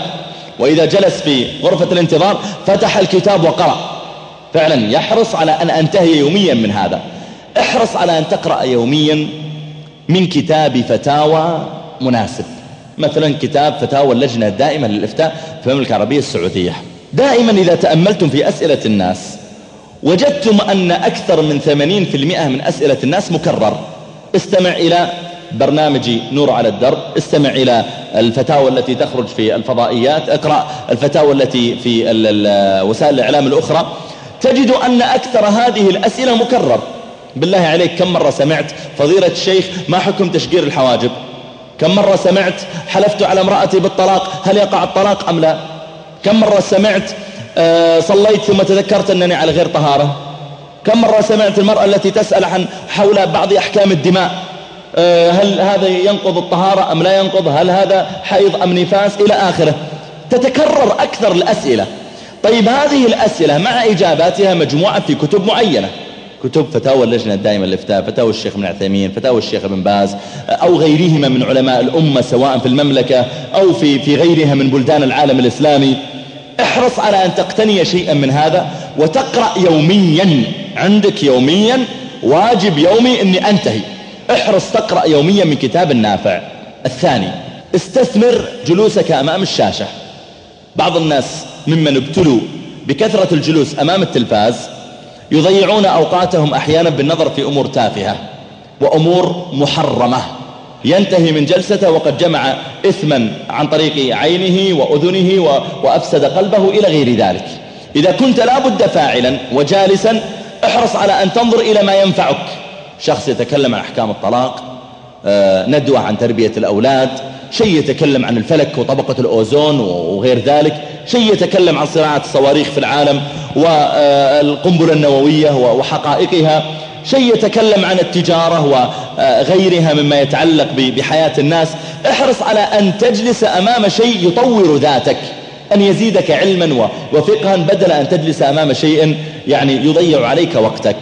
وإذا جلس في غرفة الانتظار فتح الكتاب وقرأ. فعلا يحرص على أن أنتهي يوميا من هذا. احرص على أن تقرأ يوميا من كتاب فتاوى مناسب. مثلا كتاب فتاوى اللجنة الدائمة للإفتاء في المملكة العربية السعودية. دائما إذا تأملتم في أسئلة الناس وجدتم أن أكثر من 80% من أسئلة الناس مكرر. استمع إلى برنامج نور على الدرب استمع إلى الفتاوى التي تخرج في الفضائيات اقرأ الفتاوى التي في وسائل الإعلام الأخرى. تجد أن أكثر هذه الأسئلة مكرر. بالله عليك كم مرة سمعت فضيلة الشيخ ما حكم تشقير الحواجب؟ كم مرة سمعت حلفت على امرأتي بالطلاق؟ هل يقع الطلاق أم لا؟ كم مرة سمعت آه، صليت ثم تذكرت أنني على غير طهارة؟ كم مرة سمعت المرأة التي تسأل عن حول بعض أحكام الدماء؟ آه، هل هذا ينقض الطهارة أم لا ينقض؟ هل هذا حيض أم نفاس؟ إلى آخره. تتكرر أكثر الأسئلة. طيب هذه الأسئلة مع إجاباتها مجموعة في كتب معينة. كتب فتاوى اللجنة الدائمة للإفتاء فتاوى الشيخ ابن عثيمين فتاوى الشيخ ابن باز أو غيرهما من علماء الأمة سواء في المملكة أو في, في غيرها من بلدان العالم الإسلامي. احرص على أن تقتني شيئا من هذا وتقرأ يوميا عندك يوميا واجب يومي أني أنتهي. احرص تقرأ يوميا من كتاب النافع. الثاني استثمر جلوسك أمام الشاشة. بعض الناس ممن ابتلوا بكثرة الجلوس أمام التلفاز يضيعون أوقاتهم أحيانا بالنظر في أمور تافهة وأمور محرمة. ينتهي من جلسته وقد جمع إثما عن طريق عينه وأذنه وأفسد قلبه إلى غير ذلك. إذا كنت لابد فاعلا وجالسا احرص على أن تنظر إلى ما ينفعك. شخص يتكلم عن أحكام الطلاق آه، ندوة عن تربية الأولاد شيء يتكلم عن الفلك وطبقة الأوزون وغير ذلك شيء يتكلم عن صناعة الصواريخ في العالم والقنبلة النووية وحقائقها شيء يتكلم عن التجارة وغيرها مما يتعلق بحياة الناس. احرص على أن تجلس أمام شيء يطور ذاتك أن يزيدك علما وفقها بدل أن تجلس أمام شيء يعني يضيع عليك وقتك.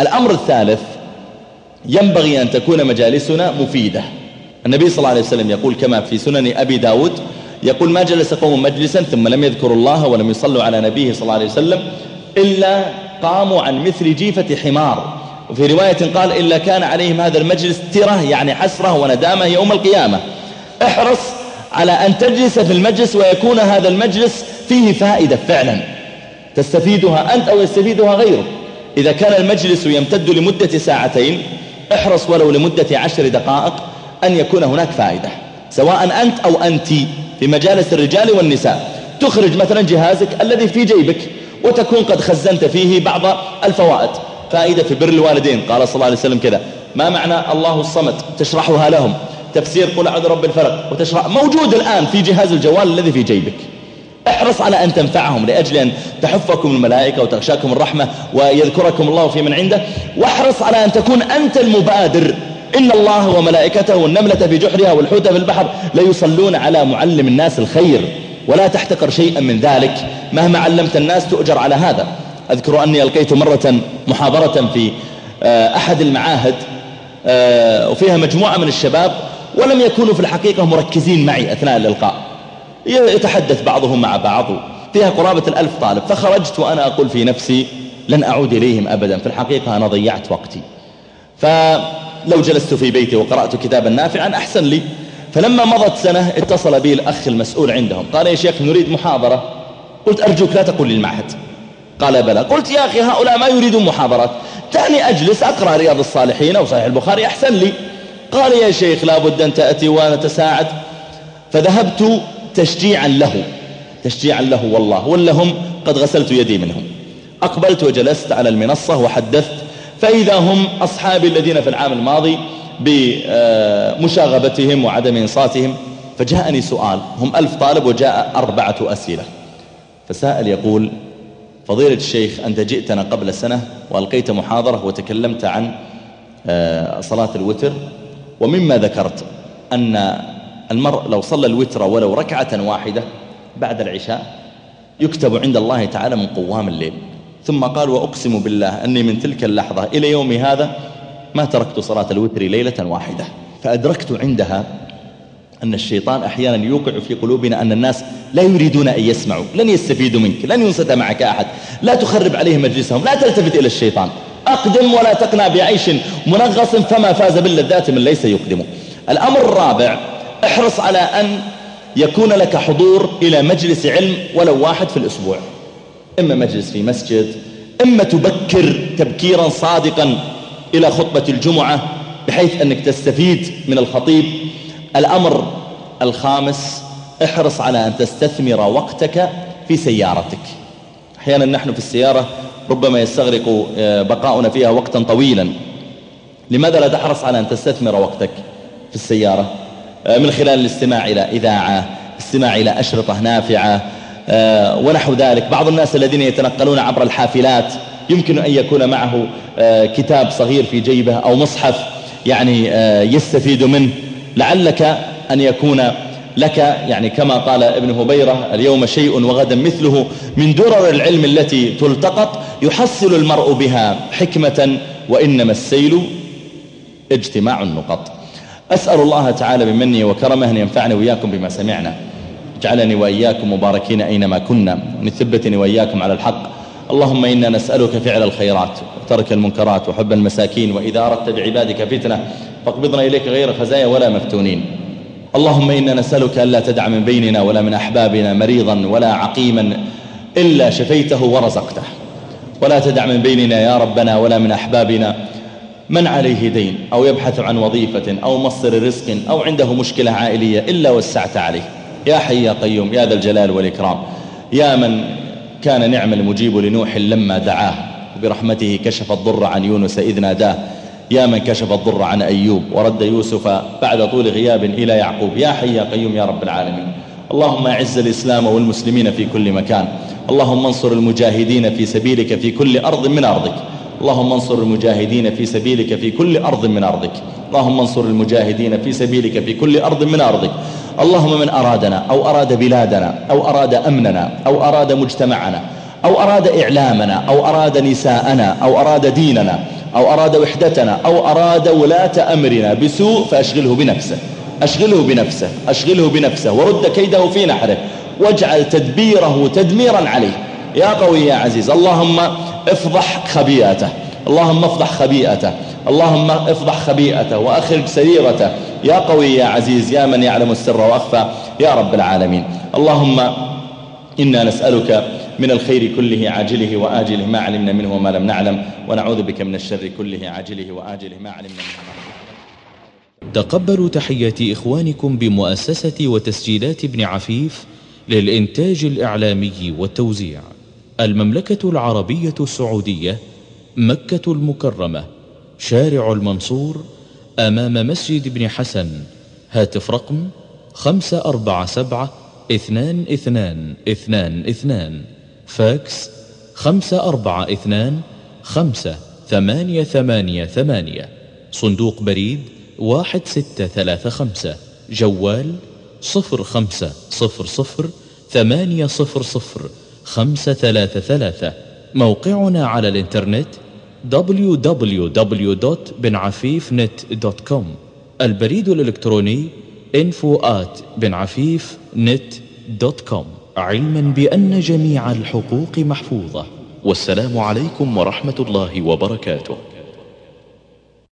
الأمر الثالث ينبغي أن تكون مجالسنا مفيدة. النبي صلى الله عليه وسلم يقول كما في سنن أبي داود يقول ما جلس قوم مجلسا ثم لم يذكروا الله ولم يصلوا على نبيه صلى الله عليه وسلم إلا قاموا عن مثل جيفة حمار. وفي رواية قال إلا كان عليهم هذا المجلس ترة يعني حسرة وندامة يوم القيامة. احرص على أن تجلس في المجلس ويكون هذا المجلس فيه فائدة فعلا. تستفيدها أنت أو يستفيدها غيرك. إذا كان المجلس يمتد لمدة ساعتين احرص ولو لمدة عشر دقائق أن يكون هناك فائدة سواء أنت أو أنت في مجالس الرجال والنساء. تخرج مثلا جهازك الذي في جيبك وتكون قد خزنت فيه بعض الفوائد. فائدة في بر الوالدين قال صلى الله عليه وسلم كذا. ما معنى الله الصمد؟ تشرحها لهم. تفسير قل أعوذ رب الفلق. وتشرح موجود الآن في جهاز الجوال الذي في جيبك. احرص على أن تنفعهم لأجل أن تحفكم الملائكة وتغشاكم الرحمة ويذكركم الله في من عنده. واحرص على أن تكون أنت المبادر إن الله وملائكته والنملة في جحرها والحوت في البحر ليصلون على معلم الناس الخير ولا تحتقر شيئا من ذلك مهما علمت الناس تؤجر على هذا. أذكر أني ألقيت مرة محاضرة في آه، أحد المعاهد آه، وفيها مجموعة من الشباب ولم يكونوا في الحقيقة مركزين معي أثناء الإلقاء. يتحدث بعضهم مع بعض فيها قرابة الألف طالب فخرجت وأنا أقول في نفسي لن أعود إليهم أبدا في الحقيقة أنا ضيعت وقتي. فلو جلست في بيتي وقرأت كتابا نافعا أحسن لي. فلما مضت سنة اتصل بي الأخ المسؤول عندهم. قال يا شيخ نريد محاضرة. قلت أرجوك لا تقول للمعهد قال بلى. قلت يا أخي هؤلاء ما يريدون محاضرات. دعني أجلس أقرأ رياض الصالحين أو صحيح البخاري أحسن لي. قال يا شيخ لابد أن تأتي ونتساعد. فذهبت تشجيعا له. تشجيعا له والله. ولا هم قد غسلت يدي منهم. أقبلت وجلست على المنصة وحدثت فإذا هم أصحابي الذين في العام الماضي بمشاغبتهم وعدم إنصاتهم فجاءني سؤال هم ألف طالب وجاء أربعة أسئلة. فسائل يقول فضيلة الشيخ أنت جئتنا قبل سنة وألقيت محاضرة وتكلمت عن آه، صلاة الوتر ومما ذكرت أن المرء لو صلى الوتر ولو ركعة واحدة بعد العشاء يكتب عند الله تعالى من قوام الليل. ثم قال وأقسم بالله أني من تلك اللحظة إلى يومي هذا ما تركت صلاة الوتر ليلة واحدة. فأدركت عندها أن الشيطان أحيانا يوقع في قلوبنا أن الناس لا يريدون أن يسمعوا لن يستفيدوا منك لن ينصت معك أحد لا تخرب عليهم مجلسهم لا تلتفت إلى الشيطان. أقدم ولا تقنع بعيش منغص فما فاز باللذات من ليس يقدم. الأمر الرابع احرص على أن يكون لك حضور إلى مجلس علم ولو واحد في الأسبوع. إما مجلس في مسجد إما تبكر تبكيرا صادقا إلى خطبة الجمعة بحيث أنك تستفيد من الخطيب. الأمر الخامس احرص على أن تستثمر وقتك في سيارتك. أحيانا نحن في السيارة ربما يستغرق آه، بقاؤنا فيها وقتا طويلا. لماذا لا تحرص على أن تستثمر وقتك في السيارة؟ آه، من خلال الاستماع إلى إذاعة استماع إلى أشرطة نافعة ونحو ذلك. بعض الناس الذين يتنقلون عبر الحافلات يمكن أن يكون معه كتاب صغير في جيبه أو مصحف يعني يستفيد منه. لعلك أن يكون لك يعني كما قال ابن هبيرة اليوم شيء وغدا مثله من درر العلم التي تلتقط يحصل المرء بها حكمة وإنما السيل اجتماع النقط. أسأل الله تعالى بمني وكرمه أن ينفعني وإياكم بما سمعنا. اجعلني وإياكم مباركين أينما كنا ونثبتني وإياكم على الحق. اللهم إنا نسألك فعل الخيرات وترك المنكرات وحب المساكين وإذا أردت بعبادك فتنة فاقبضنا إليك غير خزايا ولا مفتونين. اللهم إنا نسألك ألا تدع من بيننا ولا من أحبابنا مريضا ولا عقيما إلا شفيته ورزقته. ولا تدع من بيننا يا ربنا ولا من أحبابنا من عليه دين أو يبحث عن وظيفة أو مصر رزق أو عنده مشكلة عائلية إلا وسعت عليه. يا حي يا قيوم يا ذا الجلال والإكرام يا من كان نعم المجيب لنوح لما دعاه برحمته كشف الضر عن يونس إذ ناداه يا من كشف الضر عن أيوب ورد يوسف بعد طول غياب إلى يعقوب يا حي يا قيوم يا رب العالمين. اللهم أعز الإسلام والمسلمين في كل مكان اللهم انصر المجاهدين في سبيلك في كل أرض من أرضك اللهم انصر المجاهدين في سبيلك في كل أرض من أرضك اللهم انصر المجاهدين في سبيلك في كل أرض من أرضك اللهم من أرادنا أو أراد بلادنا أو أراد أمننا أو أراد مجتمعنا أو أراد إعلامنا أو أراد نساءنا أو أراد ديننا أو أراد وحدتنا أو أراد ولاة أمرنا بسوء فأشغله بنفسه. أشغله بنفسه أشغله بنفسه. ورد كيده في نحره. واجعل تدبيره تدميرا عليه. يا قوي يا عزيز اللهم افضح خبيئته. اللهم افضح خبيئته. اللهم افضح خبيئته. وأخرج سريرته. يا قوي يا عزيز يا من يعلم السر وأخفى يا رب العالمين. اللهم إنا نسألك من الخير كله عاجله وآجله ما علمنا منه وما لم نعلم ونعوذ بك من الشر كله عاجله وآجله ما علمنا منه وما لم نعلم. تقبلوا تحيات إخوانكم بمؤسسة وتسجيلات ابن عفيف للإنتاج الإعلامي والتوزيع. المملكة العربية السعودية مكة المكرمة شارع المنصور أمام مسجد ابن حسن. هاتف رقم خمسة أربعة سبعة اثنان اثنان اثنان اثنان. فاكس خمسة أربعة اثنان خمسة ثمانية ثمانية ثمانية. صندوق بريد واحد ستة ثلاثة خمسة. جوال صفر خمسة صفر صفر ثمانية صفر صفر خمسة ثلاثة ثلاثة. موقعنا على الإنترنت www.benafifnet.com البريد الإلكتروني info at benafifnet.com علما بأن جميع الحقوق محفوظة. والسلام عليكم ورحمة الله وبركاته.